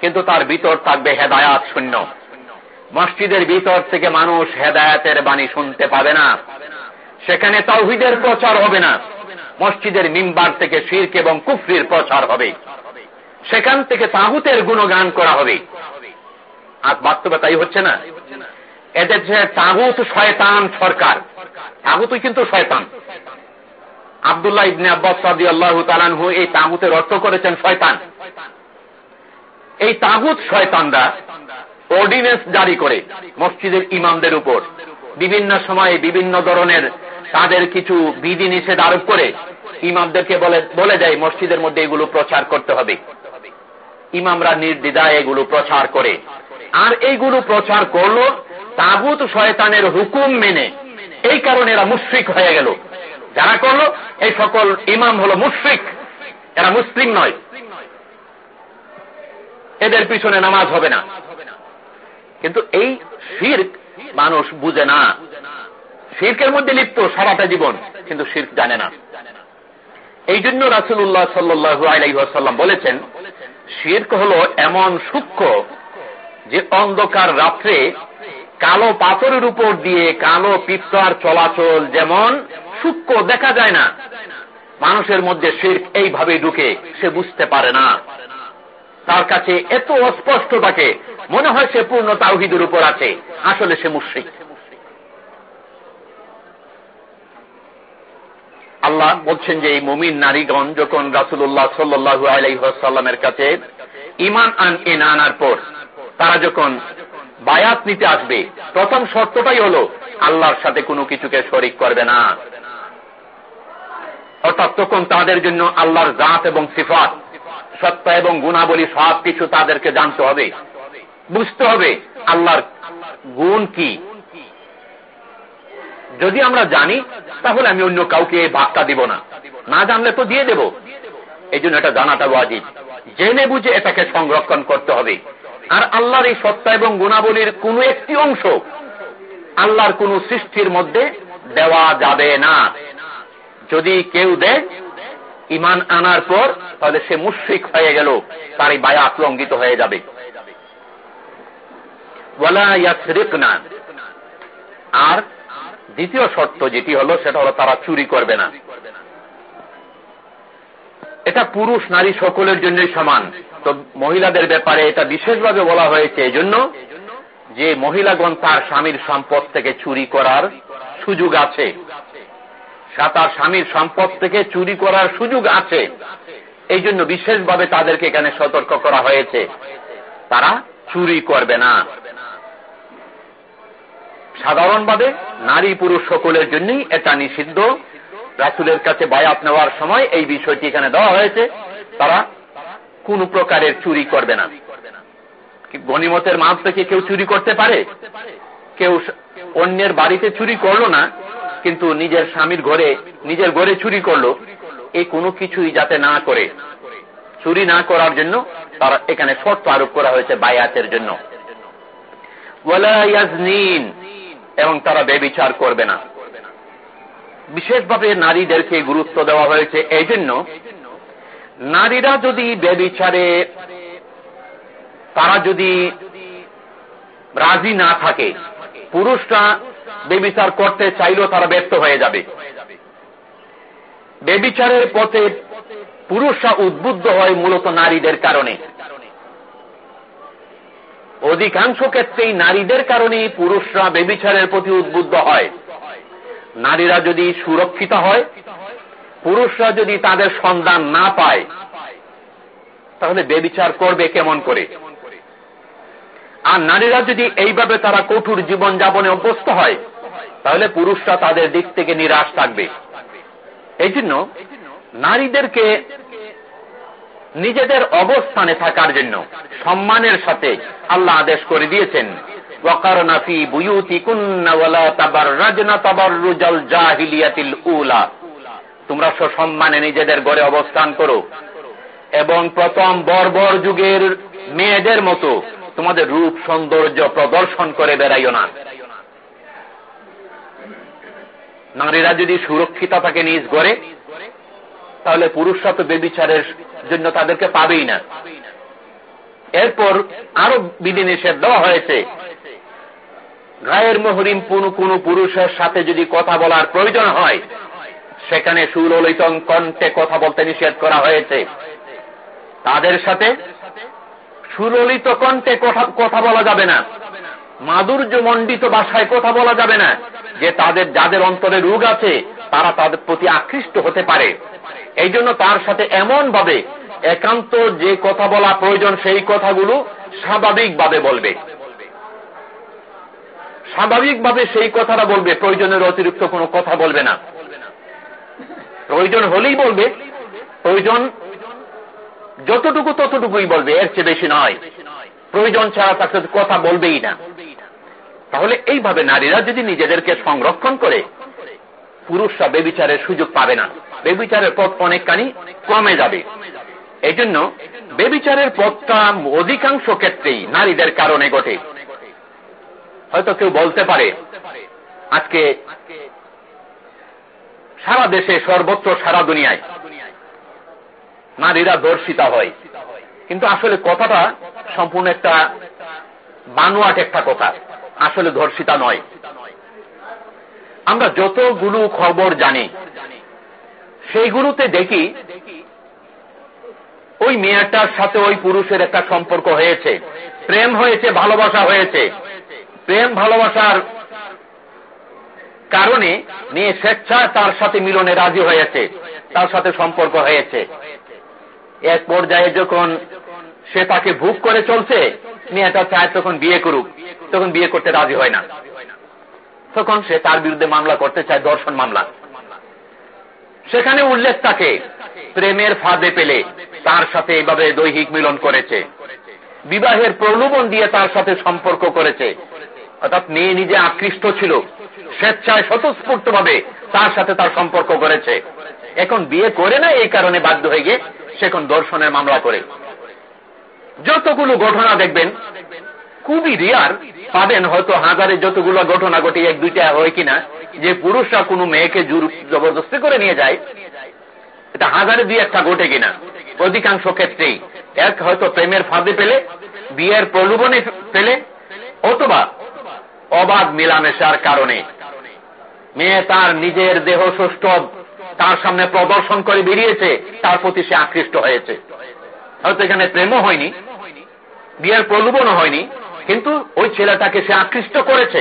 কিন্তু তার ভিতর থাকবে হেদায়াত শূন্য। মসজিদের ভিতর থেকে মানুষ হেদায়াতের বাণী শুনতে পাবে না। সেখানে তাওহিদের প্রচার হবে না। মসজিদের মিম্বার থেকে শির্ক এবং কুফরির প্রচার হবে। সেখান থেকে তাহুতের গুণগান করা হবে। আজ বাস্তবে তাই হচ্ছে না? এদের যে তাগুত শয়তান সরকার, তাগুতই কিন্তু শয়তান। আবদুল্লাহ ইবনে আব্বাস সাদি আল্লাহ তালানহু এই তাগুতের অর্থ করেছেন শয়তান। এই তাগুত শয়তানরা অর্ডিনেন্স জারি করে মসজিদের ইমামদের উপর। বিভিন্ন সময়ে বিভিন্ন ধরনের তাদের কিছু বিধি নিষেধ আরোপ করে ইমামদেরকে বলে যায় মসজিদের মধ্যে এগুলো প্রচার করতে হবে। ইমামরা নির্দিদায় এগুলো প্রচার করে। আর এইগুলো প্রচার করল তাগুত শয়তানের হুকুম মেনে। এই কারণে এরা মুশ্রিক হয়ে গেল। যারা করল? এই সকল ইমাম হলো মুশ্রিক এরা মুসলিম নয়। এদের পিছনে নামাজ হবে না। কিন্তু এই শির্ক মানুষ বুঝে না। শির্কের মধ্যে লিপ্ত সারাটা জীবন, কিন্তু শির্ক জানে না। এই জন্য রাসুল্লাহ সাল্লু আলাইসাল্লাম বলেছেন, শির্ক হল এমন সূক্ষ্ম যে অন্ধকার রাত্রে কালো পাথরের উপর দিয়ে কালো পিপ্তার চলাচল যেমন সূক্ষ্ম দেখা যায় না, মানুষের মধ্যে শির্ক এইভাবে ঢুকে, সে বুঝতে পারে না। তার কাছে এত অস্পষ্ট থাকে, মনে হয় সে পূর্ণ তাওহিদের উপর আছে, আসলে সে মুশ্রিক। আল্লাহ বলছেন যে এই মুমিন নারীগণ যখন রাসুল্লাহ সাল্লু আলাইসাল্লামের কাছে ইমান আন এন আনার পর তারা যখন বায়াত নিতে আসবে, প্রথম শর্তটাই হল আল্লাহর সাথে কোনো কিছুকে শরিক করবে না। অর্থাৎ তখন তাদের জন্য আল্লাহর জাত এবং সিফাত, সত্তা এবং গুণাবলী সব কিছু তাদেরকে জানতে হবে। বুঝতে হবে আল্লাহর গুণ কি। যদি আমরা জানি, তাহলে আমি অন্য কাউকে বার্তা দিব না। না জানলে তো দিয়ে দেব। এই জন্য এটা জানাটা ওয়াজিব। জেনে বুঝে এটাকে সংরক্ষণ করতে হবে। আর আল্লাহর এই সত্তা এবং গুণাবলীর কোন একটি অংশ আল্লাহর কোন সৃষ্টির মধ্যে দেওয়া যাবে না। যদি কেউ দেয় ইমান আনার পর তাহলে সে মুশ্রিক হয়ে গেল, তার এই বায়া আক্লঙ্কিত হয়ে যাবে। আর দ্বিতীয় শর্ত যেটি হলো, সেটা হলো তারা চুরি করবে না। এটা পুরুষ নারী সকলের জন্যই সমান। তো মহিলাদের ব্যাপারে এটা বিশেষভাবে বলা হয়েছে। এজন্য যে মহিলাগণ তার স্বামীর সম্পদ থেকে চুরি করার সুযোগ আছে। তার স্বামীর সম্পদ থেকে চুরি করার সুযোগ আছে। এই জন্য বিশেষভাবে তাদেরকে এখানে সতর্ক করা হয়েছে। তারা চুরি করবে না। সাধারণভাবে নারী পুরুষ সকলের জন্যই এটা নিষিদ্ধ। রাসুলের কাছে বায়াত নেওয়ার সময় এই বিষয়টি এখানে দেওয়া হয়েছে। তারা কোন প্রকারের চুরি করবে না। গণিমতের মাছ থেকে কেউ চুরি করতে পারে? কেউ অন্যের বাড়িতে চুরি করল না, কিন্তু নিজের স্বামীর ঘরে, নিজের ঘরে চুরি করল এই কোনো কিছুই যাতে না করে। চুরি না করার জন্য তারা এখানে শর্ত আরোপ করা হয়েছে বায়াতের জন্য। এবং তারা বেবিচার করবে না। বিশেষভাবে নারীদেরকে গুরুত্ব দেওয়া হয়েছে এই জন্য নারীরা যদি বেবিচারে, তারা যদি রাজি না থাকে, পুরুষরা বেবিচার করতে চাইলেও তারা ব্যর্থ হয়ে যাবে। বেবিচারের পথে পুরুষরা উদ্বুদ্ধ হয় মূলত নারীদের কারণে। অধিকাংশ ক্ষেত্রেই নারীদের কারণে পুরুষরা বেবিচারের প্রতি উদ্বুদ্ধ হয়। নারীরা যদি সুরক্ষিত হয় পুরুষরা যদি তাদের সন্ধান না পায়, তাহলে বেবিচার করবে কেমন করে? আর নারীরা যদি এইভাবে তারা কঠোর জীবন যাপনে অভ্যস্ত হয়, তাহলে পুরুষরা তাদের দিক থেকে নিরাশ থাকবে। এই জন্য নারীদেরকে নিজেদের অবস্থানে থাকার জন্য সম্মানের সাথে আল্লাহ আদেশ করে দিয়েছেন। তোমরা সসম্মানে নিজেদের গড়ে অবস্থান করো। এবং প্রথম বর্বর যুগের মেয়েদের মতো তোমাদের রূপ সৌন্দর্য প্রদর্শন করে বেড়াইও না। নারীরা যদি সুরক্ষিত থাকে নিজ গড়ে তাহলে পুরুষরা তো বেবিচারের জন্য তাদেরকে পাবেই না। এরপর আরও বিধিনিষেধ দেওয়া হয়েছে। গায়ের মহরিম কোন কোন পুরুষের সাথে যদি কথা বলার প্রয়োজন হয় সেখানে সুললিত কণ্ঠে কথা বলতে নিষেধ করা হয়েছে। তাদের সাথে সুললিত কণ্ঠে কথা বলা যাবে না। মাধুর্য মণ্ডিত ভাষায় কথা বলা যাবে না। যে তাদের, যাদের অন্তরে রোগ আছে, তারা তাদের প্রতি আকৃষ্ট হতে পারে। এই জন্য তার সাথে এমন ভাবে একান্ত যে কথা বলা প্রয়োজন, সেই কথাগুলো স্বাভাবিকভাবে বলবে। স্বাভাবিকভাবে সেই কথাটা বলবে। প্রয়োজনের অতিরিক্ত কোনো কথা বলবে না। প্রয়োজন হলেই বলবে। প্রয়োজন যতটুকু ততটুকুই বলবে, এর চেয়ে বেশি নয়। প্রয়োজন ছাড়া তার সাথে কথা বলবেই না। তাহলে এইভাবে নারীরা যদি নিজেদেরকে সংরক্ষণ করে, পুরুষরা বেবিচারের সুযোগ পাবে না। বেবিচারের পথ অনেকখানি কমে যাবে। এই জন্য বেবিচারের পথটা অধিকাংশ ক্ষেত্রেই নারীদের কারণে ঘটে। হয়তো কেউ বলতে পারে, আজকে সারা দেশে সর্বত্র, সারা দুনিয়ায় নারীরা দর্শিতা হয়। কিন্তু আসলে কথাটা সম্পূর্ণ একটা বানোয়াট একটা কথা। আসলে ধর্ষিতা নয়। আমরা যতগুলো খবর জানি, সেইগুলোতে দেখি ওই মেয়েটার সাথে ওই পুরুষের একটা সম্পর্ক হয়েছে। প্রেম হয়েছে, ভালোবাসা হয়েছে। প্রেম, ভালোবাসার কারণে মেয়ে স্বেচ্ছায় তার সাথে মিলনে রাজি হয়েছে, তার সাথে সম্পর্ক হয়েছে। এক পর্যায়ে যখন সে তাকে ভুক করে চলছে, মেয়েটা চায় তখন বিয়ে করুক, তখন বিয়ে করতে রাজি হয় না। তখন সে তার বিরুদ্ধে মামলা করতে চায়, দর্শন মামলা। সেখানে উল্লেখ থাকে, প্রেমের ফাঁদে পেলে তার সাথে এইভাবে দৈহিক মিলন করেছে। বিবাহের প্রলোভন দিয়ে তার সাথে সম্পর্ক করেছে। অর্থাৎ মেয়ে নিজে আকৃষ্ট ছিল। স্বেচ্ছায় স্বতঃস্ফূর্ত ভাবে তার সাথে তার সম্পর্ক করেছে এখন বিয়ে করে না এই কারণে বাধ্য হয়ে গিয়ে সে এখন দর্শনের মামলা করে। যতগুলো ঘটনা দেখবেন, খুবই রিয়ার পাবেন হয়তো হাজারে যতগুলো ঘটনা ঘটে এক দুইটা হয় কিনা, যে পুরুষরা কোনো মেয়েকে জোর জবরদস্তি করে নিয়ে যায়, এটা হাজারে দুই একটা ঘটে কিনা। অধিকাংশ ক্ষেত্রেই। এক হয়তো প্রেমের ফাঁদে পেলে, বিয়ের প্রলোভনে পেলে, অথবা অবাধ মিলামেশার কারণে। মেয়ে তার নিজের দেহ সুষ্ঠ, তার সামনে প্রদর্শন করে বেরিয়েছে, তার প্রতি সে আকৃষ্ট হয়েছে। হয়তো এখানে প্রেমও হয়নি, বিয়ের প্রলোভনও হয়নি, কিন্তু ওই ছেলেটাকে সে আকৃষ্ট করেছে।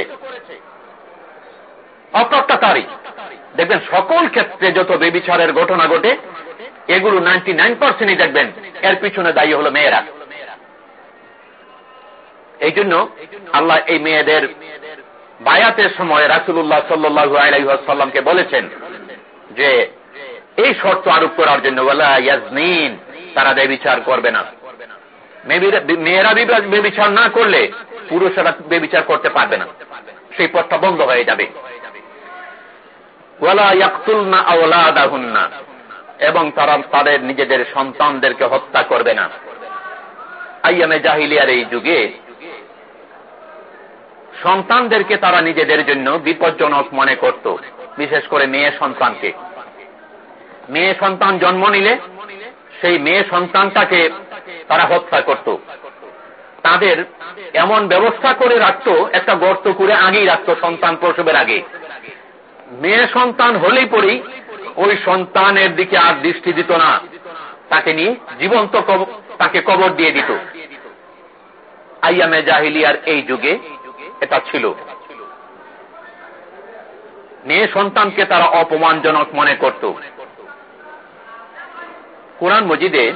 অপ্রত্যাচারী দেখবেন, সকল ক্ষেত্রে যত বেবিচারের ঘটনা ঘটে, এগুলো নাইনটি নাইন পার্সেন্টই দেখবেন, এর পিছনে দায়ী হলো মেয়েরা। এই জন্য আল্লাহ এই মেয়েদের বায়াতের সময় রাসুল্লাহ সাল্লু আলাইসাল্লামকে বলেছেন যে, এই শর্ত আরোপ করার জন্য বলা তারা বেবিচার করবে না। মেয়েরা বেবিচার না করলে পুরুষেরা বেবিচার করতে পারবে না। সেই পথটা বন্ধ হয়ে যাবে। এবং তারা তাদের নিজেদের সন্তানদেরকে হত্যা করবে না। আইয়ামে জাহিলিয়ার এই যুগে সন্তানদেরকে তারা নিজেদের জন্য বিপজ্জনক মনে করত, বিশেষ করে মেয়ে সন্তানকে। মেয়ে সন্তান জন্ম নিলে সেই মেয়ে সন্তানটাকে তারা হত্যা করত। তাদের এমন ব্যবস্থা করে রাখত, একটা গর্ত করে আগেই রাখত সন্তান প্রসবের আগে। মেয়ে সন্তান হলেই পরেই ওই সন্তানের দিকে আর দৃষ্টি দিত না। তাকে নিয়ে জীবন্ত তাকে কবর দিয়ে দিত। আইয়ামে জাহিলিয়ার এই যুগে এটা ছিল। মেয়ে সন্তানকে তারা অপমানজনক মনে করত। কোরআন মজিদে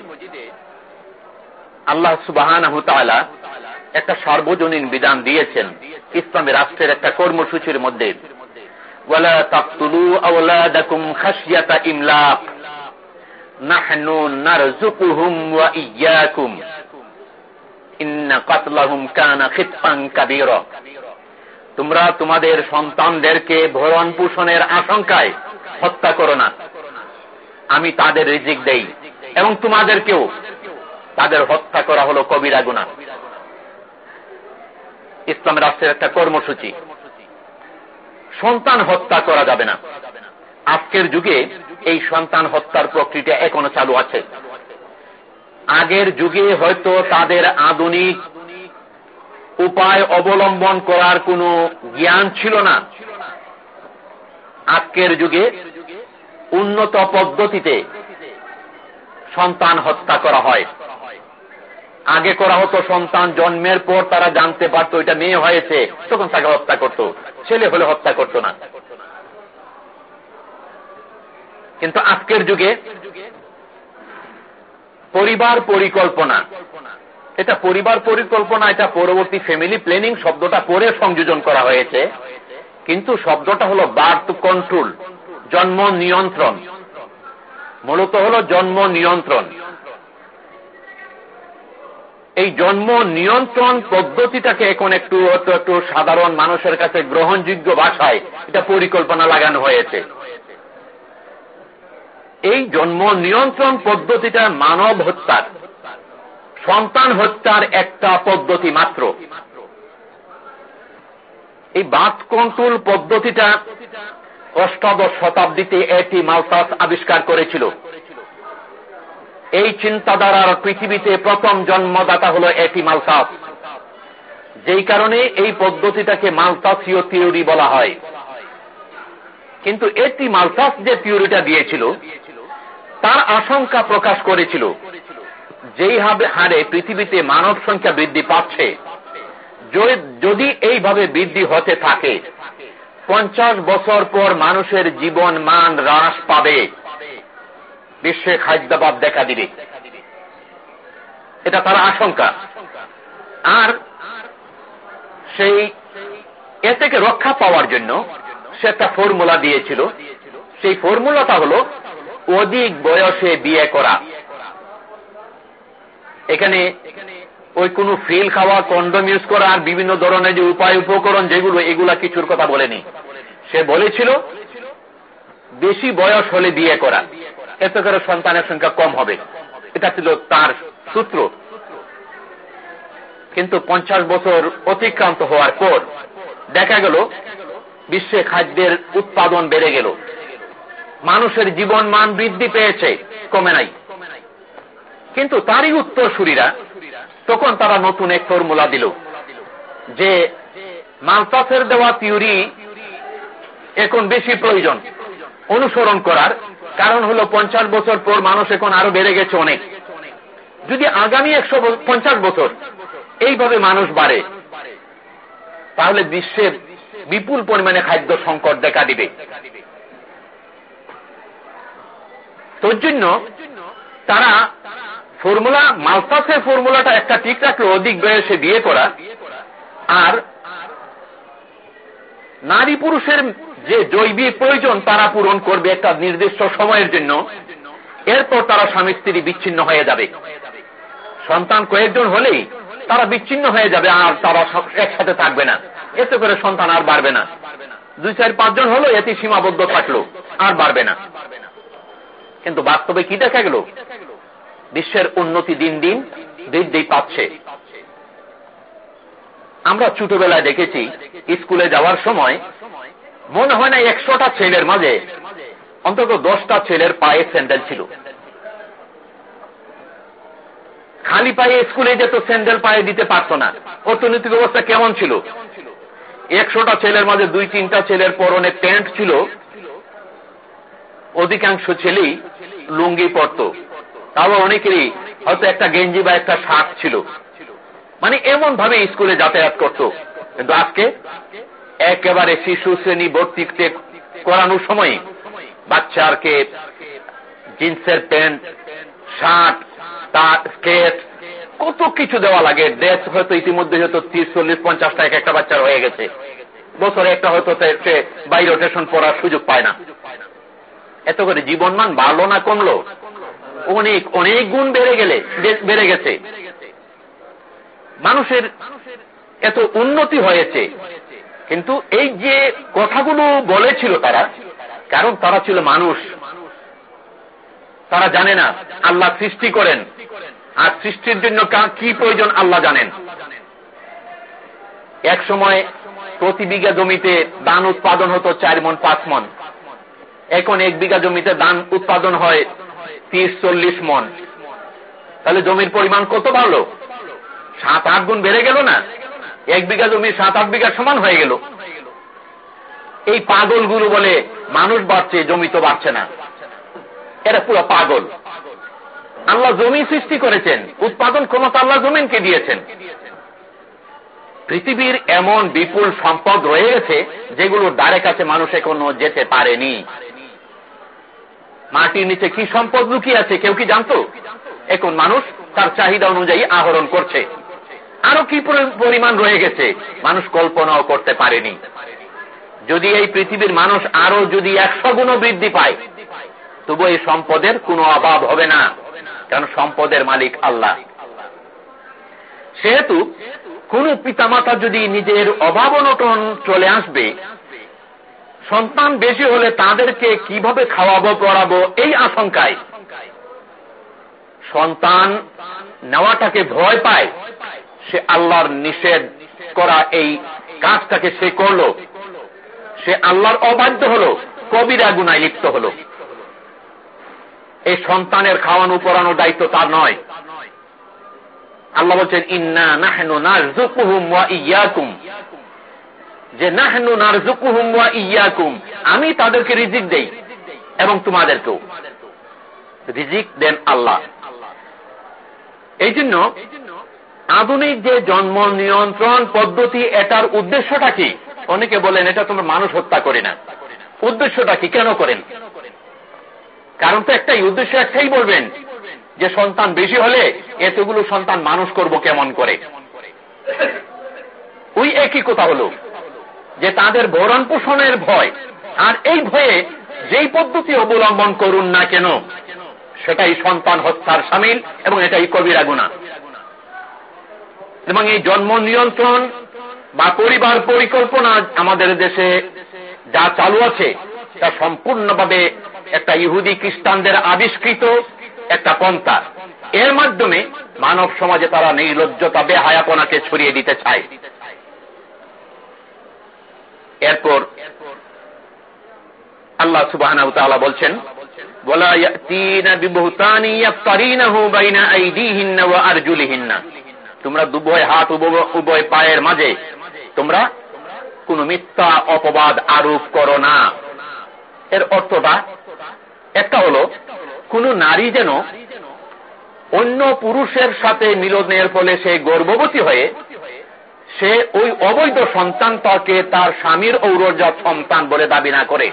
আল্লাহ সুবাহ একটা সার্বজনীন বিধান দিয়েছেন। ইসলামী রাষ্ট্রের একটা কর্মসূচির মধ্যে। তোমরা তোমাদের সন্তানদেরকে ভরণ পোষণের আশঙ্কায় হত্যা করো না। আমি তাদের রিজিক দেই এবং তোমাদেরকেও। তাদের হত্যা করা হলো কবিরা গুণা। ইসলাম রাষ্ট্রের একটা কর্মসূচি। সন্তান হত্যা করা যাবে না। আজকের যুগে এই সন্তান হত্যার প্রক্রিয়া এখনও চালু আছে। আগের যুগে হয়তো তাদের আধুনিক উপায় অবলম্বন করার কোনো জ্ঞান ছিল না। আজকের যুগে উন্নত পদ্ধতিতে সন্তান হত্যা করা হয়। আগে করা হতো সন্তান জন্মের পর তারা জানতে পারতো এটা মেয়ে হয়েছে, তখন তাকে হত্যা করত। ছেলে হলে হত্যা করত না। কিন্তু আজকের যুগে পরিবার পরিকল্পনা এটা পরিবার পরিকল্পনা, এটা পরবর্তী ফ্যামিলি প্ল্যানিং শব্দটা পরে সংযোজন করা হয়েছে। কিন্তু শব্দটা হলো বার্থ কন্ট্রোল জন্ম নিয়ন্ত্রণ। মূলত হলো জন্ম নিয়ন্ত্রণ। এই জন্ম নিয়ন্ত্রণ পদ্ধতিটাকে এখন একটু একটু সাধারণ মানুষের কাছে গ্রহণযোগ্য ভাষায় এটা পরিকল্পনা লাগানো হয়েছে। এই জন্ম নিয়ন্ত্রণ পদ্ধতিটা মানব হত্যার। সন্তান হত্যার একটা পদ্ধতি মাত্র। এই বাথ কন্ট্রোল পদ্ধতিটা অষ্টাদশ শতাব্দীতে এটি মালসাস আবিষ্কার করেছিল। এই চিন্তাধারার পৃথিবীতে প্রথম জন্মদাতা হল এটি মালসাস। যেই কারণে এই পদ্ধতিটাকে মালসাসীয় থিওরি বলা হয়। কিন্তু এটি মালসাস যে থিওরিটা দিয়েছিল, তার আশঙ্কা প্রকাশ করেছিল। যেই হারে পৃথিবীতে মানব সংখ্যা বৃদ্ধি পাচ্ছে যদি এইভাবে বৃদ্ধি হতে থাকে, পঞ্চাশ বছর পর মানুষের জীবন মান হ্রাস পাবে। বিশ্বে খাদ্যাভাব দেখা দিবে। এটা তার আশঙ্কা। আর সেই, এ থেকে রক্ষা পাওয়ার জন্য সে একটা ফর্মুলা দিয়েছিল। সেই ফর্মুলাটা হল, অধিক বয়সে বিয়ে করা। এখানে ওই কোন ফিল খাওয়া, কন্ডম ইউজ করা আর বিভিন্ন ধরনের যে উপায় উপকরণ যেগুলো, এগুলা কিছুর কথা বলেনি। সে বলেছিল, বেশি বয়স হলে বিয়ে করা। এত করে সন্তানের সংখ্যা কম হবে। এটা ছিল তার সূত্র। কিন্তু পঞ্চাশ বছর অতিক্রান্ত হওয়ার পর দেখা গেল, বিশ্বে খাদ্যের উৎপাদন বেড়ে গেল। মানুষের জীবন মান বৃদ্ধি পেয়েছে, কমে নাই। কিন্তু তারই উত্তরসূরিরা তখন তারা নতুন এক ফর্মুলা দিল, যে মালতাসের দেওয়া থিওরি এখন বেশি প্রয়োজন, অনুসরণ করার কারণ হলো পঞ্চাশ বছর পর মানুষ এখন আরও বেড়ে গেছে অনেক। যদি আগামী একশো পঞ্চাশ বছর এইভাবে মানুষ বাড়ে, তাহলে বিশ্বের বিপুল পরিমাণে খাদ্য সংকট দেখা দিবে। তোর জন্য তারা ফর্মুলা মালতাসের ফর্মুলাটা একটা ঠিক রাখলে অধিক বয়সে বিয়ে করা। আর নারী পুরুষের যে জৈবিক প্রয়োজন তারা পূরণ করবে একটা নির্দিষ্ট সময়ের জন্য। এরপর তারা স্বামী স্ত্রী বিচ্ছিন্ন হয়ে যাবে। সন্তান কয়েকজন হলেই তারা বিচ্ছিন্ন হয়ে যাবে আর তারা একসাথে থাকবে না। এতে করে সন্তান আর বাড়বে না। দুই চার পাঁচজন হলো এতে সীমাবদ্ধ থাকল, আর বাড়বে না। কিন্তু বাস্তবে কি দেখা গেল? বিশ্বের উন্নতি দিন দিন বৃদ্ধি পাচ্ছে। আমরা ছোটবেলায় দেখেছি, স্কুলে যাওয়ার সময় মনে হয় না একশোটা ছেলের মাঝে অন্তত দশটা ছেলের পায়ে স্যান্ডেল ছিল। খালি পায়ে স্কুলে যেত, স্যান্ডেল পায়ে দিতে পারত না। অর্থনৈতিক অবস্থা কেমন ছিল? একশোটা ছেলের মাঝে দুই তিনটা ছেলের পরনে প্যান্ট ছিল। অধিকাংশ ছেলেই লুঙ্গি পরত। তাও অনেকেরই হয়তো একটা গেঞ্জি বা একটা শার্ট ছিল। মানে এমন ভাবে স্কুলে যাতায়াত করত। কিন্তু আজকে একেবারে শিশু শ্রেণি ভর্তি করানোর সময় বাচ্চারকে জিন্সের প্যান্ট, শার্ট, তার স্কেট, কত কিছু দেওয়া লাগে। ড্রেস হয়তো ইতিমধ্যে হয়তো ত্রিশ, চল্লিশ, পঞ্চাশটা এক একটা বাচ্চার হয়ে গেছে। বছরে একটা হয়তো সে বাই রোটেশন পড়ার সুযোগ পায় না। এত করে জীবন মান বাড়লো না কমলো? অনেক অনেক গুণ বেড়ে গেলে বেড়ে গেছে। মানুষের এত উন্নতি হয়েছে। কিন্তু এই যে কথাগুলো বলেছিল তারা, কারণ তারা ছিল মানুষ। তারা জানে না আল্লাহ সৃষ্টি করেন। আর সৃষ্টির জন্য কি প্রয়োজন আল্লাহ জানেন। এক সময় প্রতি বিঘা জমিতে ধান উৎপাদন হতো চার মন পাঁচ মন এখন এক বিঘা জমিতে ধান উৎপাদন হয় তিরিশ চল্লিশ মন। তাহলে জমির পরিমাণ কত ভালো সাত আট গুণ বেড়ে গেল না? এক বিঘা জমি সাত আট বিঘা সমান হয়ে গেল। এই পাগলগুলো বলে মানুষ বাড়ছে, জমি তো বাড়ছে না। এরা পুরো পাগল। আল্লাহ জমি সৃষ্টি করেছেন, উৎপাদন ক্ষমতা আল্লাহ জমিনকে দিয়েছেন। পৃথিবীর এমন বিপুল সম্পদ রয়ে গেছে যেগুলোর দ্বারে কাছে মানুষ এখনও যেতে পারেনি। মাটির নিচে কি সম্পদ লুকিয়ে আছে, কেউ কি জানতো? এখন মানুষ? তার চাহিদা অনুযায়ী আহরণ করছে। আরও কি পরিমাণ রয়ে গেছে? মানুষ কল্পনাও করতে পারেনি। যদি এই পৃথিবীর মানুষ আরও যদি একশো গুণ বৃদ্ধি পায়, তবু এই সম্পদের কোনো অভাব হবে না, কারণ সম্পদের মালিক আল্লাহ। সেহেতু কোন পিতামাতা যদি নিজের অভাব অনটন চলে আসবে সন্তান বেশি হলে তাদেরকে কীভাবে খাওয়াবো, পড়াবো, এই আশঙ্কায় সন্তান নেওয়াটাকে ভয় পায়। সে আল্লাহর নিষেধ করা এই কাজটাকে সে করল। সে আল্লাহর অবাধ্য হল, কবিরা গুনায় লিপ্ত হল। এই সন্তানের খাওয়ানো, পড়ানোর দায়িত্ব তার নয়। আল্লাহ বলছেন, ইন্না নাহনু নারজুকুহুম ওয়া ইয়াকুম। যে নাহনু নারজুকুহুম ওয়া ইয়াকুম। আমি তাদেরকে রিজিক দেই এবং তোমাদেরকেও। রিজিক দেন আল্লাহ। এই জন্য আধুনিক যে জন্ম নিয়ন্ত্রণ পদ্ধতি, এটার উদ্দেশ্যটা কি? অনেকে বলেন, এটা তোমরা মানুষ হত্যা করে না। উদ্দেশ্যটা কি? কেন করেন? কারণ তো একটাই, উদ্দেশ্য একটাই বলবেন, যে সন্তান বেশি হলে এতগুলো সন্তান মানুষ করব কেমন করে? ওই একই কথা হল। যে তাদের ভরণ পোষণের ভয়। আর এই ভয়ে যেই পদ্ধতি অবলম্বন করুন না কেন, সেটাই সন্তান হত্যার সামিল এবং এটাই কবিরা গুণা। এবং এই জন্ম নিয়ন্ত্রণ বা পরিবার পরিকল্পনা আমাদের দেশে যা চালু আছে, তা সম্পূর্ণভাবে একটা ইহুদি খ্রিস্টানদের আবিষ্কৃত একটা পন্থা। এর মাধ্যমে মানব সমাজে তারা নির্লজ্জতা, বেহায়াপনাকে ছড়িয়ে দিতে চায়। এরপর আল্লাহ সুবাহ বলছেন তোমরা দুভয় হাত উভয় পায়ের মাঝে তোমরা কোন মিথ্যা অপবাদ আরোপ করো না। এর অর্থটা একটা হলো, কোন নারী যেন অন্য পুরুষের সাথে মিলনের ফলে সে গর্ভবতী হয়ে সে ওই অবৈধ সন্তানটাকে তার স্বামীর ঔরজাত সন্তান বলে দাবি না করে।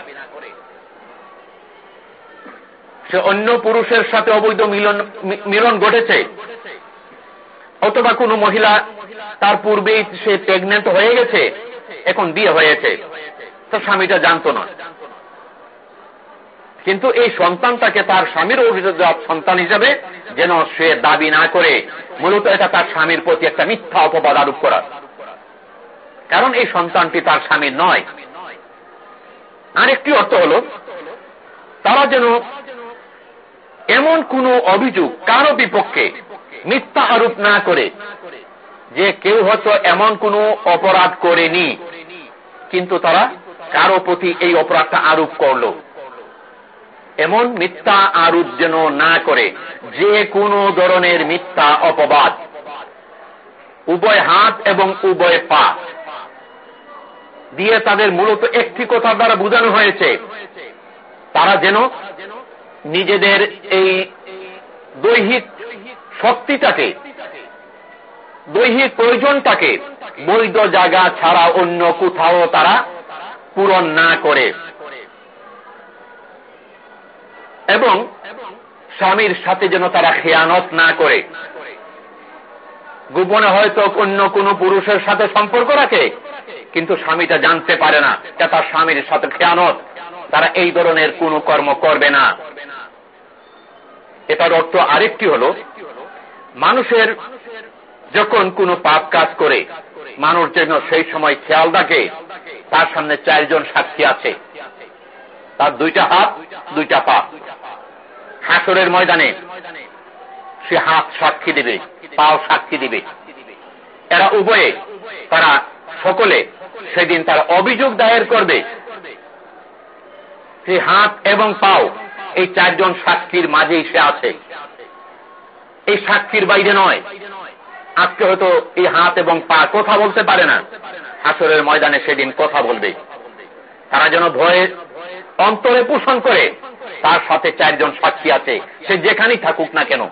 সে অন্য পুরুষের সাথে অবৈধ মিলন মিলন ঘটেছে। অথবা কোন মহিলা, তার পূর্বেই সে প্রেগনেন্ট হয়ে গেছে, এখন বিয়ে হয়েছে। তো স্বামীটা জানত না। কিন্তু এই সন্তানটাকে তার স্বামীর অভিযোগ সন্তান হিসাবে যেন সে দাবি না করে, মূলত এটা তার স্বামীর প্রতি একটা মিথ্যা অপবাদ আরোপ করা। কারণ এই সন্তানটি তার স্বামীর নয়। আরেকটি অর্থ হল, তারা যেন এমন কোন অভিযোগ কারও বিপক্ষে মিথ্যা আরোপ না করে যে কেউ হয়তো এমন কোন অপরাধ করেনি, কিন্তু তারা কারও প্রতি এই অপরাধটা আরোপ করল। এমন মিথ্যা আরোপ যেন না করে যে কোনো ধরনের মিথ্যা অপবাদ। উভয় হাত এবং উভয় পা। দিয়ে তাদের মূলত একটি কথা দ্বারা বোঝানো হয়েছে। তারা যেন নিজেদের এই দৈহিক শক্তিটাকে, দৈহিক প্রয়োজনটাকে বৈধ জায়গা ছাড়া অন্য কোথাও তারা পূরণ না করে। এবং স্বামীর সাথে যেন তারা খেয়ানত না করে। গোপনে হয়তো অন্য কোন পুরুষের সাথে সম্পর্ক রাখে। কিন্তু স্বামীটা জানতে পারে না তার স্বামীর সাথে খেয়ানত। তারা এই ধরনের কোন কর্ম করবে না। এটার অর্থ আরেকটি হল, মানুষের যখন কোন পাপ কাজ করে, মানুষ যেন সেই সময় খেয়াল রাখে, তার সামনে চারজন সাক্ষী আছে। তার দুইটা হাত, দুইটা পা। হাসরের ময়দানে সে হাত সাক্ষী দিবে, পাও সাক্ষী দিবে। এরা উভয়ে, তারা সকলে সেদিন তারা অভিযোগ দায়ের করবে। সে হাত এবং পাও, এই চারজন সাক্ষীর মাঝেই সে আছে। এই সাক্ষীর বাইরে নয়। আজকে হয়তো এই হাত এবং পা কথা বলতে পারে না। হাসরের ময়দানে সেদিন কথা বলবে। তারা যেন ভয়ে অন্তরে পোষণ করে, তার সাথে চারজন সাক্ষী আছে। সে যেখানেই থাকুক না কেন,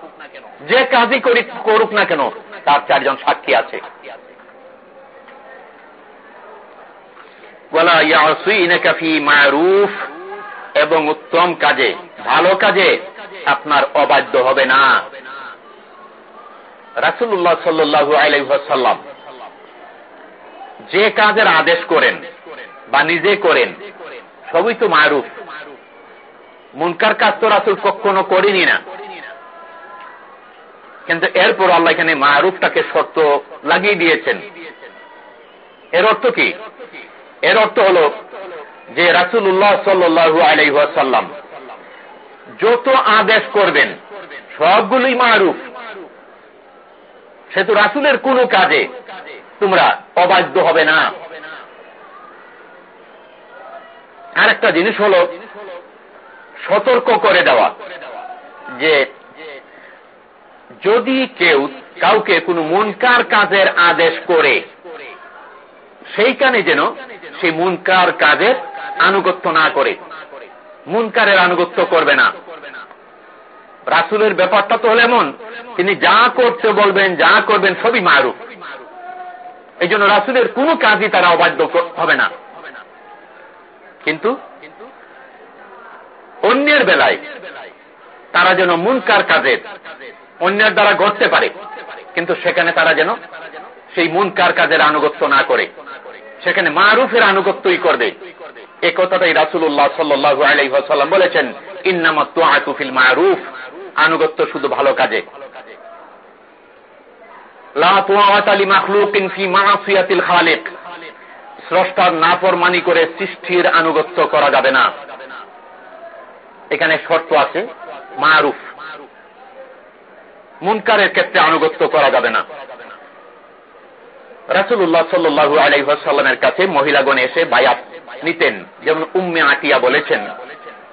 যে কাজই করুক না কেন, তার চারজন সাক্ষী আছে। এবং উত্তম কাজে, ভালো কাজে আপনার অবাধ্য হবে না। রাসুল্লাহ সাল্লু আলাইসাল্লাম যে কাজের আদেশ করেন বা নিজে করেন, সবই তো মারুফ। মুনকার কাজ তো রাসুল কখনো করেনি না। কিন্তু এরপর আল্লাহ এখানে মারুফটাকে শর্ত লাগিয়ে দিয়েছেন। এর অর্থ কি? এর অর্থ হল যে রাসুল্লাহ সাল্লু আলাইসাল্লাম যত আদেশ করবেন, সবগুলোই মারুফ। সেতু রাসুলের কোন কাজে তোমরা অবাধ্য হবে না। আর একটা জিনিস হল সতর্ক করে দেওয়া, যে যদি কেউ কাউকে কোন মনকার কাজের আদেশ করে, সেইখানে যেন সেই মুনকার কাজের আনুগত্য না করে। মুনকারের আনুগত্য করবে না। রাসুলের ব্যাপারটা তো হল এমন, তিনি যা করতে বলবেন, যা করবেন সবই মারুফ। এই জন্য রাসুলের কোন কাজই তারা অবাধ্য হবে না। কিন্তু অন্যের বেলায় তারা যেন মুনকার কাজের অন্যের দ্বারা ঘটতে পারে, কিন্তু সেখানে তারা যেন সেই মুনকার কাজের আনুগত্য না করে। সেখানে মারুফের আনুগত্যই করবে। এ কথাটাই রাসুল্লাহ সাল্লু আলাইসাল্লাম বলেছেন ইন্নামতুফিল মারুফ। আনুগত্য শুধু ভালো কাজে। করে সৃষ্টির আনুগত্য করা যাবে না। এখানে শর্ত আছে, মারুফ। মুনকারের ক্ষেত্রে আনুগত্য করা যাবে না। রাসুল্লাহ সাল্লু আলাইসাল্লামের কাছে মহিলাগণ এসে বায়াত নিতেন। যেমন উম্মে আটিয়া বলেছেন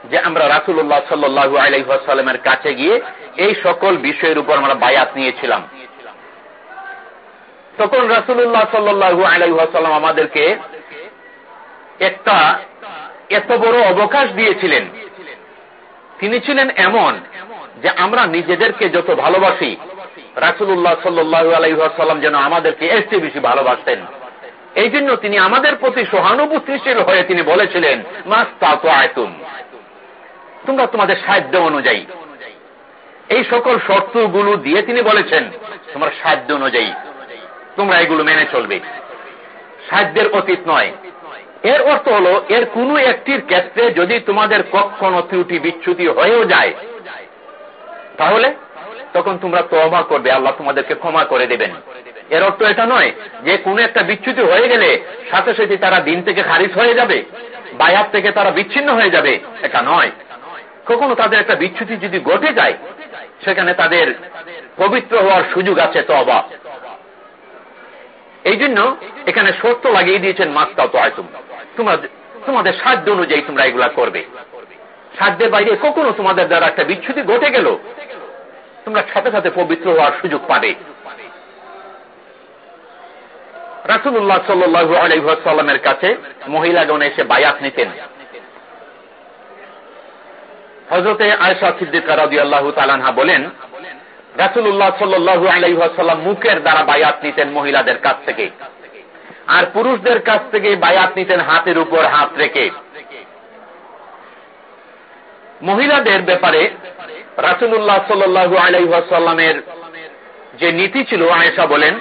যে, আমরা রাসুল্লাহ সাল্লু আলাইসাল্লামের কাছে গিয়ে এই সকল বিষয়ের উপর আমরা বায়াত নিয়েছিলাম। তখন রাসুল্লাহ সাল্লু আলাইসাল্লাম আমাদেরকে একটা এত বড় অবকাশ দিয়েছিলেন। তিনি ছিলেন এমন যে, আমরা নিজেদেরকে যত ভালোবাসি রাসুল্লাহ সাল্লু আলাইসাল্লাম যেন আমাদেরকে এর চেয়ে বেশি ভালোবাসতেন। এই জন্য তিনি আমাদের প্রতি সহানুভূতিশীল হয়ে তিনি বলেছিলেন তোমরা তোমাদের সাহায্য অনুযায়ী। এই সকল শর্তগুলো দিয়ে তিনি বলেছেন, তোমার সাহায্য অনুযায়ী। তোমরা এগুলো মেনে চলবে। সাহায্যের অতীত নয়। এর অর্থ হল, এর কোন একটির ক্ষেত্রে যদি তোমাদের কখনো ত্রুটি বিচ্ছুতি হয়েও যায়, তাহলে তখন তোমরা তবা করবে, আল্লাহ তোমাদেরকে ক্ষমা করে দেবেন। এর অর্থ এটা নয় যে কোন একটা বিচ্ছুতি হয়ে গেলে সাথে সাথে তারা দিন থেকে খারিজ হয়ে যাবে, বায়াত থেকে তারা বিচ্ছিন্ন হয়ে যাবে, এটা নয়। কখনো তাদের একটা বিচ্ছুতি যদি ঘটে যায়, সেখানে তাদের পবিত্র হওয়ার সুযোগ আছে তবা এই জন্য এখানে শর্ত লাগিয়ে দিয়েছেন মাস্তাও তো আয়তুম তোমরা। তোমাদের সাধ্য অনুযায়ী তোমরা এগুলা করবে। সাধ্যের বাইরে কখনো তোমাদের দ্বারা একটা বিচ্ছুতি ঘটে গেল তোমরা সাথে সাথে পবিত্র হওয়ার সুযোগ পাবে। রাসুল্লাহ সাল্লু আলহামের কাছে মহিলাগণ এসে বায়াত নিতেন। হজরতে আয়সা সিদ্দিকা তালানহা বলেন রাসুল্লাহ সাল্লু আলাইসাল্লাম মুখের দ্বারা বায়াত নিতেন মহিলাদের কাছ থেকে। আর পুরুষদের কাছ থেকে বায়াত নিতেন হাতের উপর হাত রেখে। মহিলাদের ব্যাপারে রাসুল্লাহ সাল্লু আলাইসাল্লামের যে নীতি ছিল, আয়েশা বলেন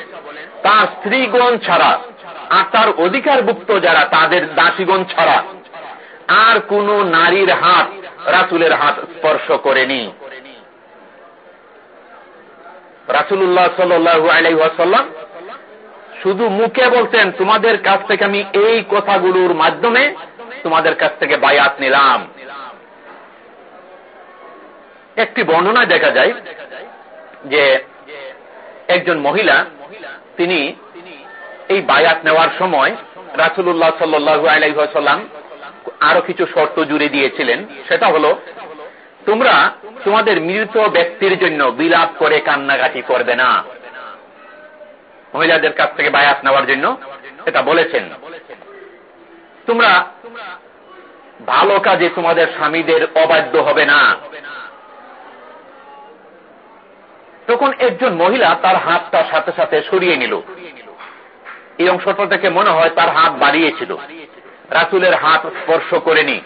তার স্ত্রীগণ ছাড়া, আর তার অধিকারভুক্ত যারা, তাদের দাসীগণ ছাড়া আর কোন নারীর হাত রাসুলের হাত স্পর্শ করেনি। রাসুল্লাহ সাল্লু আলাইসাল্লাম শুধু মুখে বলতেন, তোমাদের কাছ থেকে আমি এই কথাগুলোর মাধ্যমে তোমাদের কাছ থেকে বায়াত নিলাম। একটি বর্ণনা দেখা যায় যে একজন মহিলা, তিনি এই বায়াত নেওয়ার সময় রাসুল্লাহ সাল্লু আলাইসাল্লাম আরও কিছু শর্ত জুড়ে দিয়েছিলেন। সেটা হলো, তোমরা তোমাদের মৃত ব্যক্তির জন্য বিলাপ করে কান্নাকাটি করবে না। মহিলাদের কাছ থেকে বায়াত নেওয়ার জন্য এটা বলেছেন। তোমরা ভালো কাজে তোমাদের স্বামীদের অবাধ্য হবে না। তখন একজন মহিলা তার হাতটার সাথে সাথে সরিয়ে নিল। এই অংশটা থেকে মনে হয় তার হাত বাড়িয়েছিল। রাসুলের হাত স্পর্শ করেনি।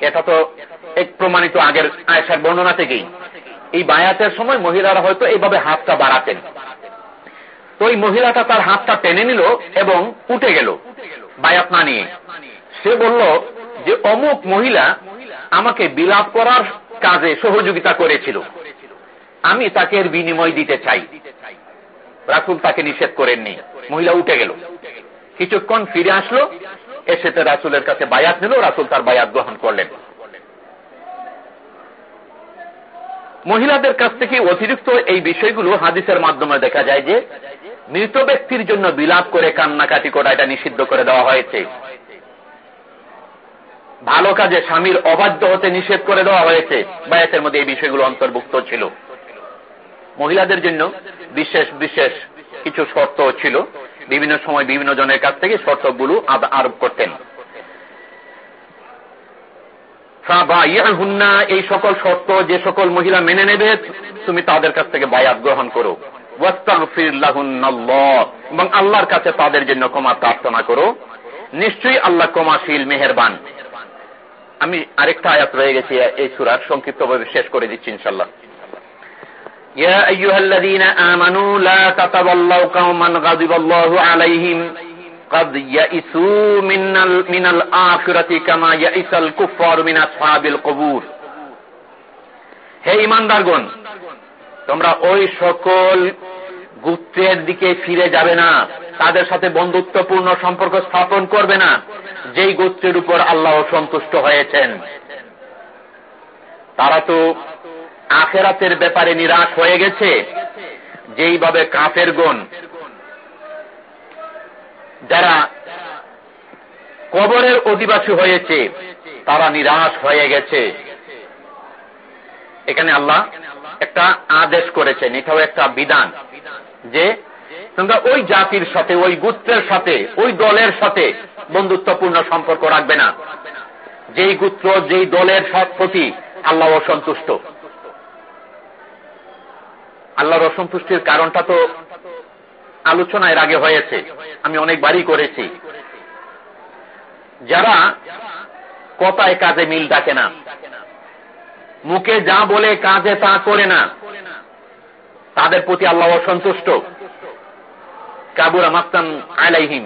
এটা তো এক প্রমাণিত আগের আয়সার বর্ণনা থেকেই। এই বায়াতের সময় মহিলারা হয়তো এইভাবে হাতটা বাড়াতেন। তো ওই মহিলাটা তার হাতটা টেনে নিল এবং উঠে গেল বায়াত না নিয়ে। সে বলল যে, অমুক মহিলা আমাকে বিলাপ করার কাজে সহযোগিতা করেছিল। আমি তাকে এর বিনিময় দিতে চাই। রাসুল তাকে নিষেধ করেননি। মহিলা উঠে গেল। কিছুক্ষণ ফিরে আসলো। এসে তো রাসুলের কাছে বায়াত নিল। রাসুল তার বায়াত গ্রহণ করলেন। মহিলাদের কাছ থেকে অতিরিক্ত এই বিষয়গুলো হাদিসের মাধ্যমে দেখা যায় যে, মৃত ব্যক্তির জন্য বিলাপ করে কান্নাকাটি করা এটা নিষিদ্ধ করে দেওয়া হয়েছে। ভালো কাজে স্বামীর অবাধ্য হতে নিষেধ করে দেওয়া হয়েছে। বায়াতের মধ্যে এই বিষয়গুলো অন্তর্ভুক্ত ছিল। মহিলাদের জন্য বিশেষ বিশেষ কিছু শর্ত ছিল। বিভিন্ন সময় বিভিন্ন জনের কাছ থেকে শর্তগুলো আরোপ করতেন। এই সকল শর্ত যে সকল মহিলা মেনে নেবে, তুমি তাদের কাছ থেকে বায়াত গ্রহণ করো। এবং আল্লাহর কাছে তাদের জন্য ক্ষমা প্রার্থনা করো। নিশ্চয়ই আল্লাহ ক্ষমাশীল, মেহরবান। আমি আরেকটা আয়াত রয়ে গেছি, এই সুরার সংক্ষিপ্তভাবে শেষ করে দিচ্ছি ইনশাল্লাহ يا أيها الذين آمنوا لا تتولوا قوما غضب الله عليهم قد يئسوا من من الآخرة كما يئس الكفار من أصحاب القبور হে ইমানদারগণ তোমরা ওই সকল গুত্রের দিকে ফিরে যাবে না তাদের সাথে বন্ধুত্বপূর্ণ সম্পর্ক স্থাপন করবে না যেই গোত্রের উপর আল্লাহ সন্তুষ্ট হয়েছেন তারা তো আখেরাতের ব্যাপারে নিরাশ হয়ে গেছে। যেইভাবে কাফের গণ যারা কবরের অধিবাসী হয়েছে, তারা নিরাশ হয়ে গেছে। এখানে আল্লাহ একটা আদেশ করেছেন, এটাও একটা বিধান যে তোমরা ওই জাতির সাথে, ওই গুত্রের সাথে, ওই দলের সাথে বন্ধুত্বপূর্ণ সম্পর্ক রাখবে না। যেই গুত্র, যেই দলের প্রতি আল্লাহ অসন্তুষ্ট। আল্লাহর অসন্তুষ্টির কারণটা তো আলোচনা এর আগে হয়েছে। আমি অনেকবারই করেছি। যারা কথায় কাজে মিল ডাকে না, মুখে যা বলে কাজে তা করে না, তাদের প্রতি আল্লাহ অসন্তুষ্ট। কাবুরা মাস্তান আলাইহিম,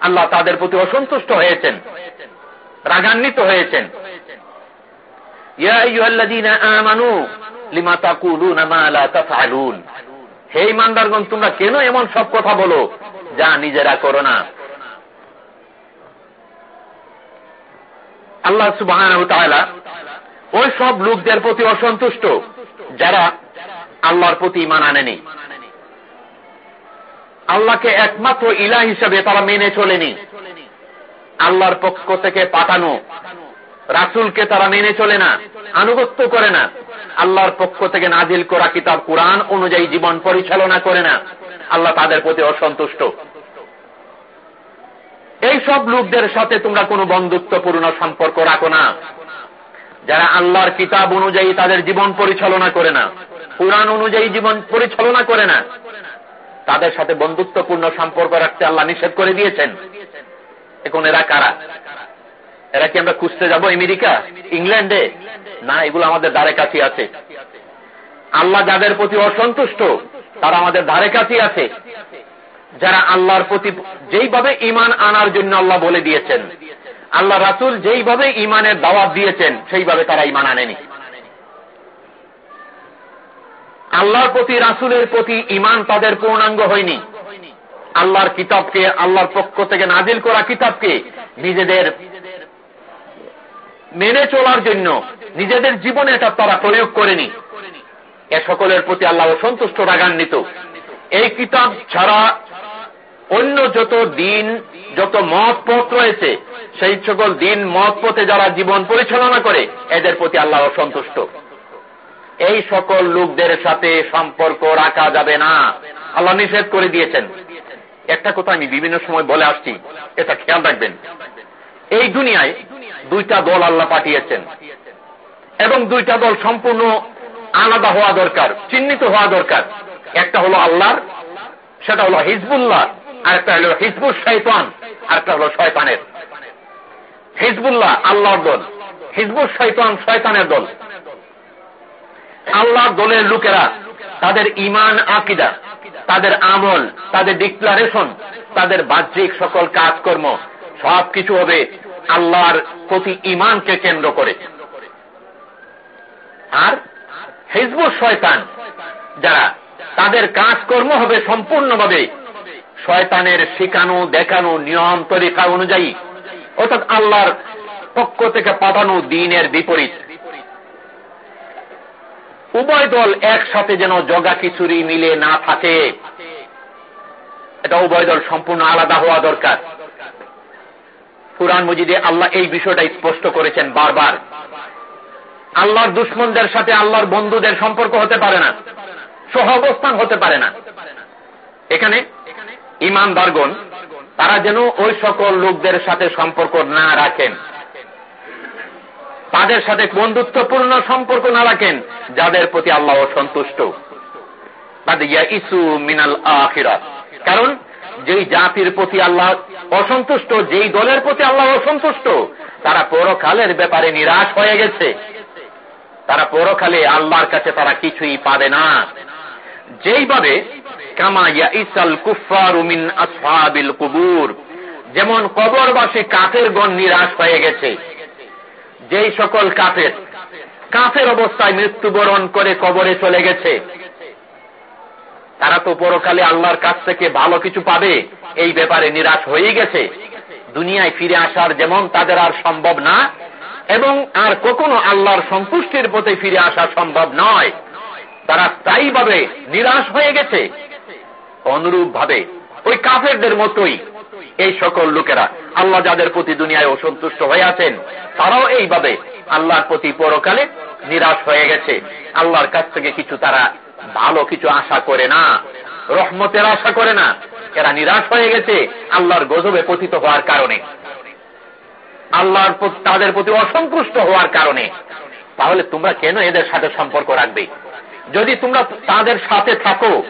আল্লাহ তাদের প্রতি অসন্তুষ্ট হয়েছেন, রাগান্বিত হয়েছেন। হে ইমানদারগণ, তোমরা কেন এমন সব কথা বলো যা নিজেরা করো না? আল্লাহ সুবাহ ওই সব লোকদের প্রতি অসন্তুষ্ট যারা আল্লাহর প্রতি ইমান আনেনি। আল্লাহকে একমাত্র ইলা হিসাবে তারা মেনে চলেনি। আল্লাহর পক্ষ থেকে পাঠানো রাসুলকে তারা মেনে চলে না, আনুগত্য করে না। আল্লাহর পক্ষ থেকে নাজিল করা কিতাব কোরআন অনুযায়ী জীবন পরিচালনা করে না। আল্লাহ তাদের প্রতি অসন্তুষ্ট। এই সব লোকদের সাথে তোমরা কোনো বন্ধুত্বপূর্ণ সম্পর্ক রাখো না। যারা আল্লাহর কিতাব অনুযায়ী তাদের জীবন পরিচালনা করে না, কোরআন অনুযায়ী জীবন পরিচালনা করে না, তাদের সাথে বন্ধুত্বপূর্ণ সম্পর্ক রাখতে আল্লাহ নিষেধ করে দিয়েছেন। এখন এরা কারা? এরা কি আমরা খুঁজতে যাব আমেরিকা? ইংল্যান্ডে? না, এগুলো আমাদের ধারে কাছে আছে। আল্লাহ যাদের প্রতি অসন্তুষ্ট, তারা আমাদের ধারে কাছে আছে। যারা আল্লাহর প্রতি যেইভাবে ইমান আনার জন্য আল্লাহ বলে দিয়েছেন, আল্লাহ রাসুল যেইভাবে ইমানের দাওয়াত দিয়েছেন, সেইভাবে তারা ইমান আনেনি। আল্লাহর প্রতি, রাসুলের প্রতি ইমান তাদের পূর্ণাঙ্গ হয়নি। আল্লাহর কিতাবকে, আল্লাহর পক্ষ থেকে নাজিল করা কিতাবকে নিজেদের মেনে চলার জন্য নিজেদের জীবনে এটা তারা প্রয়োগ করেনি। এ সকলের প্রতি আল্লাহ সন্তুষ্ট রাগান্বিত। এই কিতাব ছাড়া অন্য যত দিন, যত মত পথ রয়েছে, সেই সকল দিন মত পথে যারা জীবন পরিচালনা করে, এদের প্রতি আল্লাহ অসন্তুষ্ট। এই সকল লোকদের সাথে সম্পর্ক রাখা যাবে না। আল্লাহ নিষেধ করে দিয়েছেন। একটা কথা আমি বিভিন্ন সময় বলে আসছি, এটা খেয়াল রাখবেন। এই দুনিয়ায় দুইটা দল আল্লাহ পাঠিয়েছেন। এবং দুইটা দল সম্পূর্ণ আলাদা হওয়া দরকার, চিহ্নিত হওয়া দরকার। একটা হলো আল্লাহর, সেটা হলো হিজবুল্লাহ, আর একটা হলো হিজবুল শৈতান আর একটা হলো শয়তানের। হিজবুল্লাহ আল্লাহর দল হিজবুল শৈতান শয়তানের দল। আল্লাহর দলের লোকেরা তাদের ইমান আকিদা, তাদের আমল, তাদের ডিক্লারেশন তাদের বাহ্যিক সকল কাজকর্ম সবকিছু হবে আল্লাহর প্রতি ইমানকে কেন্দ্র করে। আর হিজবুর শয়তান, যারা তাদের কাজকর্ম হবে সম্পূর্ণভাবে শয়তানের শিখানো, দেখানো, নিয়ম তরিকা অনুযায়ী, অর্থাৎ আল্লাহর পক্ষ থেকে পাঠানো দিনের বিপরীত। উভয় দল একসাথে যেন জগা খিচুড়ি মিলে না থাকে। এটা উভয় দল সম্পূর্ণ আলাদা হওয়া দরকার। কুরআন মজিদে আল্লাহ এই বিষয়টা স্পষ্ট করেছেন বারবার। আল্লাহর দুশ্মনদের সাথে আল্লাহর বন্ধুদের সম্পর্ক হতে পারে না, সহ অবস্থান হতে পারে না। এখানে ইমানদারগণ, তারা যেন ওই সকল লোকদের সাথে সম্পর্ক না রাখেন। তাদের সাথে বন্ধুত্বপূর্ণ সম্পর্ক না রাখেন, যাদের প্রতি আল্লাহ অসন্তুষ্ট। ইসু মিনাল আখিরাত। কারণ যেই জাতির প্রতি আল্লাহ অসন্তুষ্ট, যেই দলের প্রতি আল্লাহ অসন্তুষ্ট, তারা পরকালের ব্যাপারে নিরাশ হয়ে গেছে। তারা পরকালে আল্লাহর কাছে তারা কিছুই পাবে না। যেইভাবে কামাইয়া ইসাল কুফার উমিন আসফাবিল কুবুর, যেমন কবরবাসী কাফের গণ নিরাশ হয়ে গেছে। যেই সকল কাফের কাফের অবস্থায় মৃত্যুবরণ করে কবরে চলে গেছে। তারা তো পরকালে আল্লাহর কাছ থেকে ভালো কিছু পাবে। এই ব্যাপারে নিরাশ হয়ে গেছে। দুনিয়ায় ফিরে আসার যেমন তাদের আর সম্ভব না, এবং আর কখনো আল্লাহর সন্তুষ্টির প্রতি ফিরে আসা সম্ভব নয়। তারা স্থায়ীভাবে নিরাশ হয়ে গেছে। অনুরূপ ভাবে ওই কাফেরদের মতোই এই সকল লোকেরা। আল্লাহ যাদের প্রতি দুনিয়ায় অসন্তুষ্ট হয়ে আছেন, তারাও এইভাবে আল্লাহর প্রতি পরকালে নিরাশ হয়ে গেছে। আল্লাহর কাছ থেকে কিছু তারা ভালো কিছু আশা করে না, রহমতের আশা করে না। এরা নিরাশ হয়ে গেছে, আল্লাহর গজবে পতিত হওয়ার কারণে। আল্লাহর তাদের প্রতি অসন্তুষ্ট হওয়ার কারণে। তাহলে তোমরা কেন এদের সাথে সম্পর্ক রাখবে? যদি তোমরা তাদের সাথে থাকো,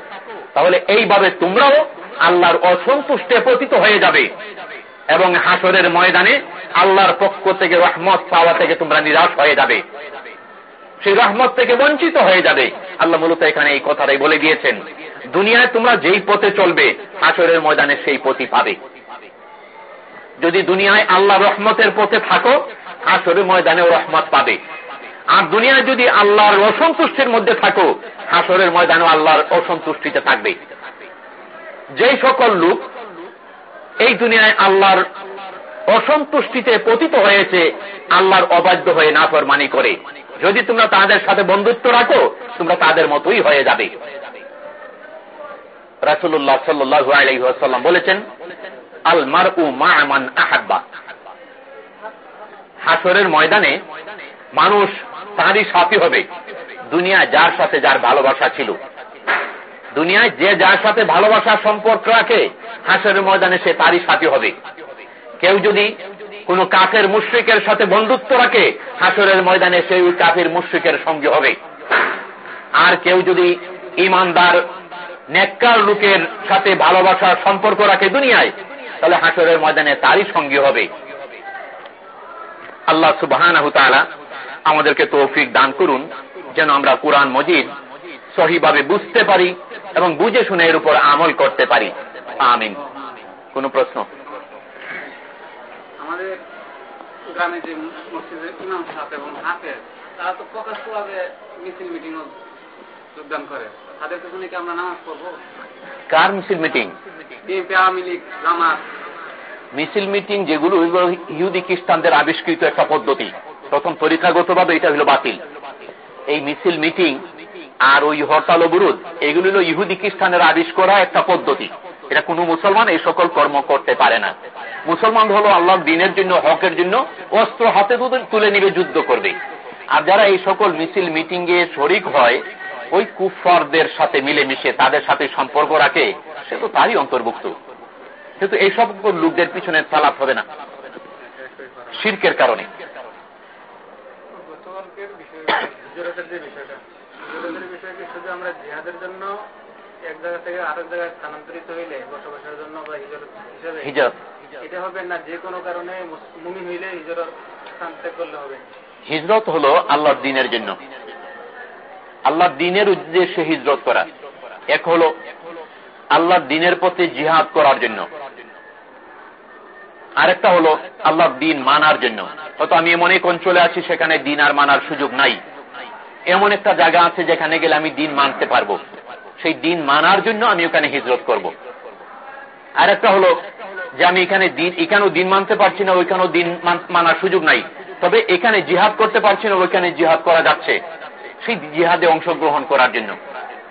তাহলে এইভাবে তোমরাও আল্লাহর অসন্তুষ্টে পতিত হয়ে যাবে। এবং হাসরের ময়দানে আল্লাহর পক্ষ থেকে রহমত পাওয়া থেকে তোমরা নিরাশ হয়ে যাবে। সেই রহমত থেকে বঞ্চিত হয়ে যাবে। আল্লাহ মূলত এখানে এই কথাটাই বলে দিয়েছেন। দুনিয়ায় তোমরা যেই পথে চলবে হাসরের ময়দানে সেই পথই পাবে। যদি দুনিয়ায় আল্লাহ রহমতের পথে থাকো হাসরের ময়দানেও রহমত পাবে। আর দুনিয়ায় যদি আল্লাহর অসন্তুষ্টির মধ্যে থাকো হাসরের ময়দানেও আল্লাহর অসন্তুষ্টিতে থাকবে। যেই সকল লোক এই দুনিয়ায় আল্লাহর অসন্তুষ্টিতে পতিত হয়েছে, আল্লাহর অবাধ্য হয়ে নাফরমানি করে। যদি তোমরা তাদের সাথে বন্ধুত্ব রাখো, তোমরা তাদের মতোই হয়ে যাবে। রাসুল্লাহ সাল্লু আলহাম বলেছেন আল মার উ মান আহাব্বা। হাসরের ময়দানে মানুষ তাঁরই সাথী হবে। দুনিয়া যার সাথে যার ভালোবাসা ছিল। দুনিয়ায় যে যার সাথে ভালোবাসার সম্পর্ক রাখে, হাসরের ময়দানে সে তারই সাথী হবে। কেউ যদি কোন কাফের মুশ্রিকের সাথে বন্ধুত্ব রাখে, হাসরের ময়দানে সেই কাফের মুশ্রিকের সঙ্গে হবে। আর কেউ যদি ইমানদার, নেককার লোকের সাথে ভালোবাসার সম্পর্ক রাখে দুনিয়ায়, তাহলে হাসরের ময়দানে তারই সঙ্গী হবে। আল্লাহ সুবাহ আমাদেরকে তৌফিক দান করুন, যেন আমরা কোরআন মজিদ সহিভাবে বুঝতে পারি এবং বুঝে শুনে এর উপর আমল করতে পারি। আমিন। কোন প্রশ্ন? আমাদের গ্রামে যে মসজিদের ইমাম সাহেব এবং হাফেজ তারা তো প্রকাশ্যভাবে মিছিল মিটিং যোগদান করে। তাদের পেছনে কি আমরা নামাজ পড়ব? কার মিছিল মিটিং? বিএনপি আওয়ামী লীগ মিছিল মিটিং যেগুলো ওইগুলো ইহুদি খ্রিস্টানদের আবিষ্কৃত একটা পদ্ধতি। প্রথম তরিকাগতভাবে এটা হলো বাতিল। এই মিছিল মিটিং আর ওই হরতাল অবরোধ এগুলো হলো ইহুদি খ্রিস্টানের আবিষ করা একটা পদ্ধতি। এটা কোনো মুসলমান এই সকল কর্ম করতে পারে না। মুসলমান হলো আল্লাহর দিনের জন্য, হকের জন্য, অস্ত্র হাতে তুলে নিবে, যুদ্ধ করবে। আর যারা এই সকল মিছিল, মিটিং এ শরিক হয়, ওই কুফারদের সাথে মিলেমিশে তাদের সাথে সম্পর্ক রাখে, সে তো তারই অন্তর্ভুক্ত। কিন্তু এই সব লোকদের পিছনে চালাত হবে না। শির্কের কারণে। (coughs) আমরা জিহাদের জন্য এক জায়গা থেকে আরেক জায়গায় স্থানান্তরিত হইলে বসবাসের জন্য বা হিজরত হিসেবে হিজরত। এটা হবে না যে কোনো কারণে মুমিন হইলে হিজরত স্থান ত্যাগ করলে হবে। হিজরত হলো আল্লাহর দিনের জন্য। আল্লাহর দিনের উদ্দেশ্যে হিজরত করা। এক হলো আল্লাহর দিনের পথে জিহাদ করার জন্য। আরেকটা হলো আল্লাহর দিন মানার জন্য। হয়তো আমি এমন এক অঞ্চলে আছি সেখানে দিন আর মানার সুযোগ নাই। এমন একটা জায়গা আছে যেখানে গেলে আমি দিন মানতে পারব। সেই দিন মানার জন্য আমি ওখানে হিজরত করব। আর একটা হলো যে আমি এখানে দিন এখানেও দিন মানতে পারছি না, ওইখানেও দিন মানার সুযোগ নাই। তবে এখানে জিহাদ করতে পারছি না, ওইখানে জিহাদ করা যাচ্ছে। সেই জিহাদে অংশগ্রহণ করার জন্য।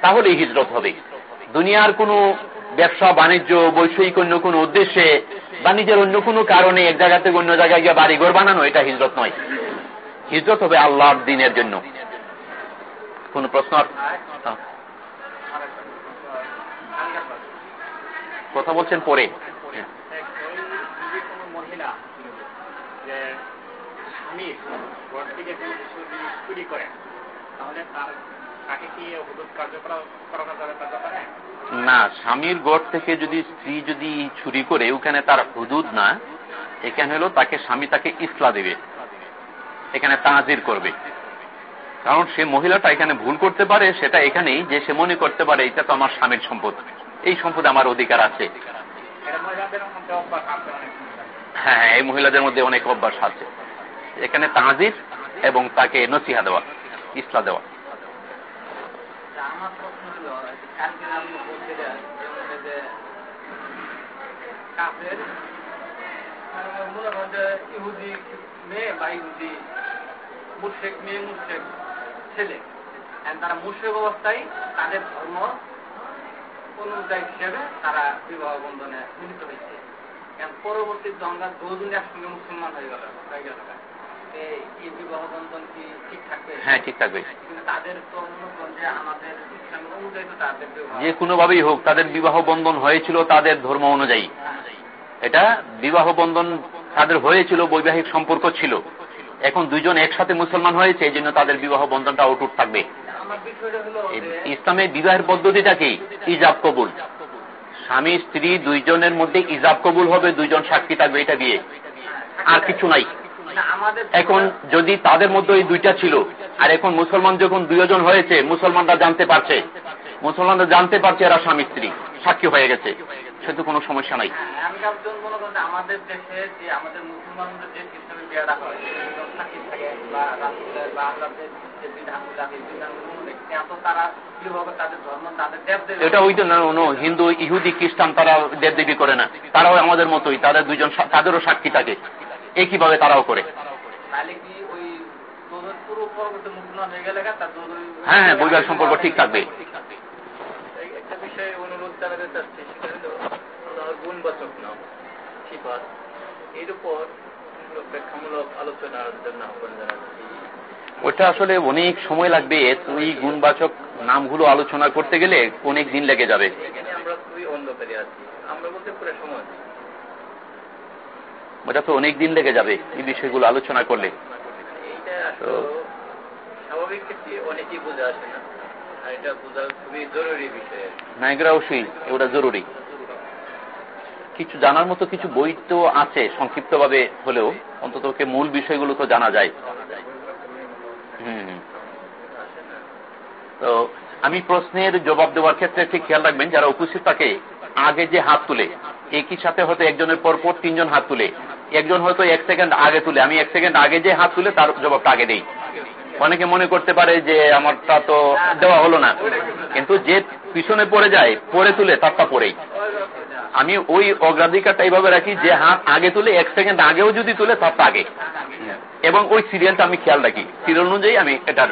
তাহলেই হিজরত হবে। দুনিয়ার কোনো ব্যবসা, বাণিজ্য, বৈষয়িক অন্য কোনো উদ্দেশ্যে বা নিজের অন্য কোনো কারণে এক জায়গা থেকে অন্য জায়গায় গিয়ে বাড়িঘর বানানো, এটা হিজরত নয়। হিজরত হবে আল্লাহর দিনের জন্য। কোন প্রশ্ন কথা বলছেন পরে মহিলা যে স্বামীর ঘর থেকে চুরি করে তাহলে তার তাকে কি হুদুদ কার্যকলাপ করানো যাবে তার ব্যাপারে না, স্বামীর গড় থেকে যদি স্ত্রী যদি চুরি করে, ওখানে তার হুদুদ না, এখানে হলো তাকে স্বামী তাকে ইসলা দেবে। এখানে তাহাজির করবে। কারণ সে মহিলাটা এখানে ভুল করতে পারে, সেটা এখানেই, যে সে মনে করতে পারে, এটা তো আমার স্বামীর সম্পদ। এই সম্পদ আমার অধিকার আছে। হ্যাঁ এই মহিলাদের মধ্যে অনেক অভ্যাস আছে। এখানে তাহাজির এবং তাকে নসিহা দেওয়া ইসলা দেওয়া। ছেলে তারা মুর্শেক অবস্থায় তাদের ধর্ম অনুযায়ী হিসেবে তারা বিবাহ বন্ধনে মিলিত হয়েছে। পরবর্তী দঙ্গা দুজন একসঙ্গে মুসলমান হয়ে গেল হয়ে গেল। এই বিবাহ বন্ধন কি ঠিক থাকবে? হ্যাঁ ঠিক থাকবে। তাদের তো যে আমাদের ইসলামের অনুযায়ী তো তাদের যে কোনোভাবেই হোক তাদের বিবাহ বন্ধন হয়েছিল তাদের ধর্ম অনুযায়ী। এটা বিবাহ বন্ধন তাদের হয়েছিল বৈবাহিক সম্পর্ক ছিল। এখন দুজন একসাথে মুসলমান হয়েছে এই জন্য তাদের বিবাহ বন্ধনটা অটুট থাকবে। ইসলামের বিবাহের পদ্ধতিটা কি? ইজাব কবুল। স্বামী স্ত্রী দুইজনের মধ্যে ইজাব কবুল হবে দুইজন সাক্ষী থাকবে এটা বিয়ে আর কিছু নাই। এখন যদি তাদের মধ্যে ওই দুইটা ছিল আর এখন মুসলমান যখন দুইজন হয়েছে মুসলমানরা জানতে পারছে। মুসলমানরা জানতে পারছে এরা স্বামী স্ত্রী সাক্ষী হয়ে গেছে। সে তো কোনো সমস্যা নাই। আমাদের দেশে যে আমাদের মুসলমানদের যে বিয়েটা হয় সাক্ষী থাকে বা বা এটা ওই তো হিন্দু ইহুদি খ্রিস্টান তারা দেব দেবী করে না। তারাও আমাদের মতোই তাদের দুজন তাদেরও সাক্ষী থাকে। একইভাবে তারাও করে? হ্যাঁ হ্যাঁ বৈবাহিক সম্পর্ক ঠিক থাকবে। একটা বিষয়ে অনুরোধ জানাতে চাচ্ছি সেটা হলো গুণবাচক নাম সিফাত। এর উপর ব্যাখ্যামূলক আলোচনার জন্য আহ্বান জানাচ্ছি। ওটা আসলে অনেক সময় লাগবে। ওই গুণবাচক নামগুলো আলোচনা করতে গেলে অনেক দিন লেগে যাবে। ওটা তো অনেক দিন লেগে যাবে এই বিষয়গুলো আলোচনা করলে। স্বাভাবিক ক্ষেত্রে না এগুলো অবশ্যই, ওটা জরুরি। কিছু জানার মতো কিছু বই তো আছে সংক্ষিপ্ত ভাবে হলেও। অন্তত মূল বিষয়গুলো তো জানা যায়। তো আমি প্রশ্নের জবাব দেওয়ার ক্ষেত্রে ঠিক খেয়াল রাখবেন, যারা উপস্থিত থাকে, আগে যে হাত তুলে, একই সাথে হয়তো একজনের পর পর তিনজন হাত তুলে, একজন হয়তো এক সেকেন্ড আগে তুলে, আমি এক সেকেন্ড আগে যে হাত তুলে, তার জবাবটা আগে দেই। অনেকে মনে করতে পারে যে আমারটা তো দেওয়া হলো না, কিন্তু যে পিছনে পড়ে যায় পরে তুলে, তারটা পরেই আমি ওই অগ্রাধিকারটা এইভাবে রাখি যে হাত আগে তুলে, এক সেকেন্ড আগেও যদি তুলে তার আগে এবং ওই সিরিয়ালটা আমি খেয়াল রাখি। সিরিয়াল অনুযায়ী আমি এটার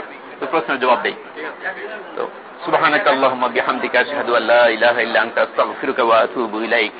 প্রশ্নের জবাব দিই। তো আল্লাহ বিহামদিকা, আশহাদু আল্লাহ ইলাহ ইল্লা আস্তাগফিরুকা ওয়া আতুবু ইলাইক।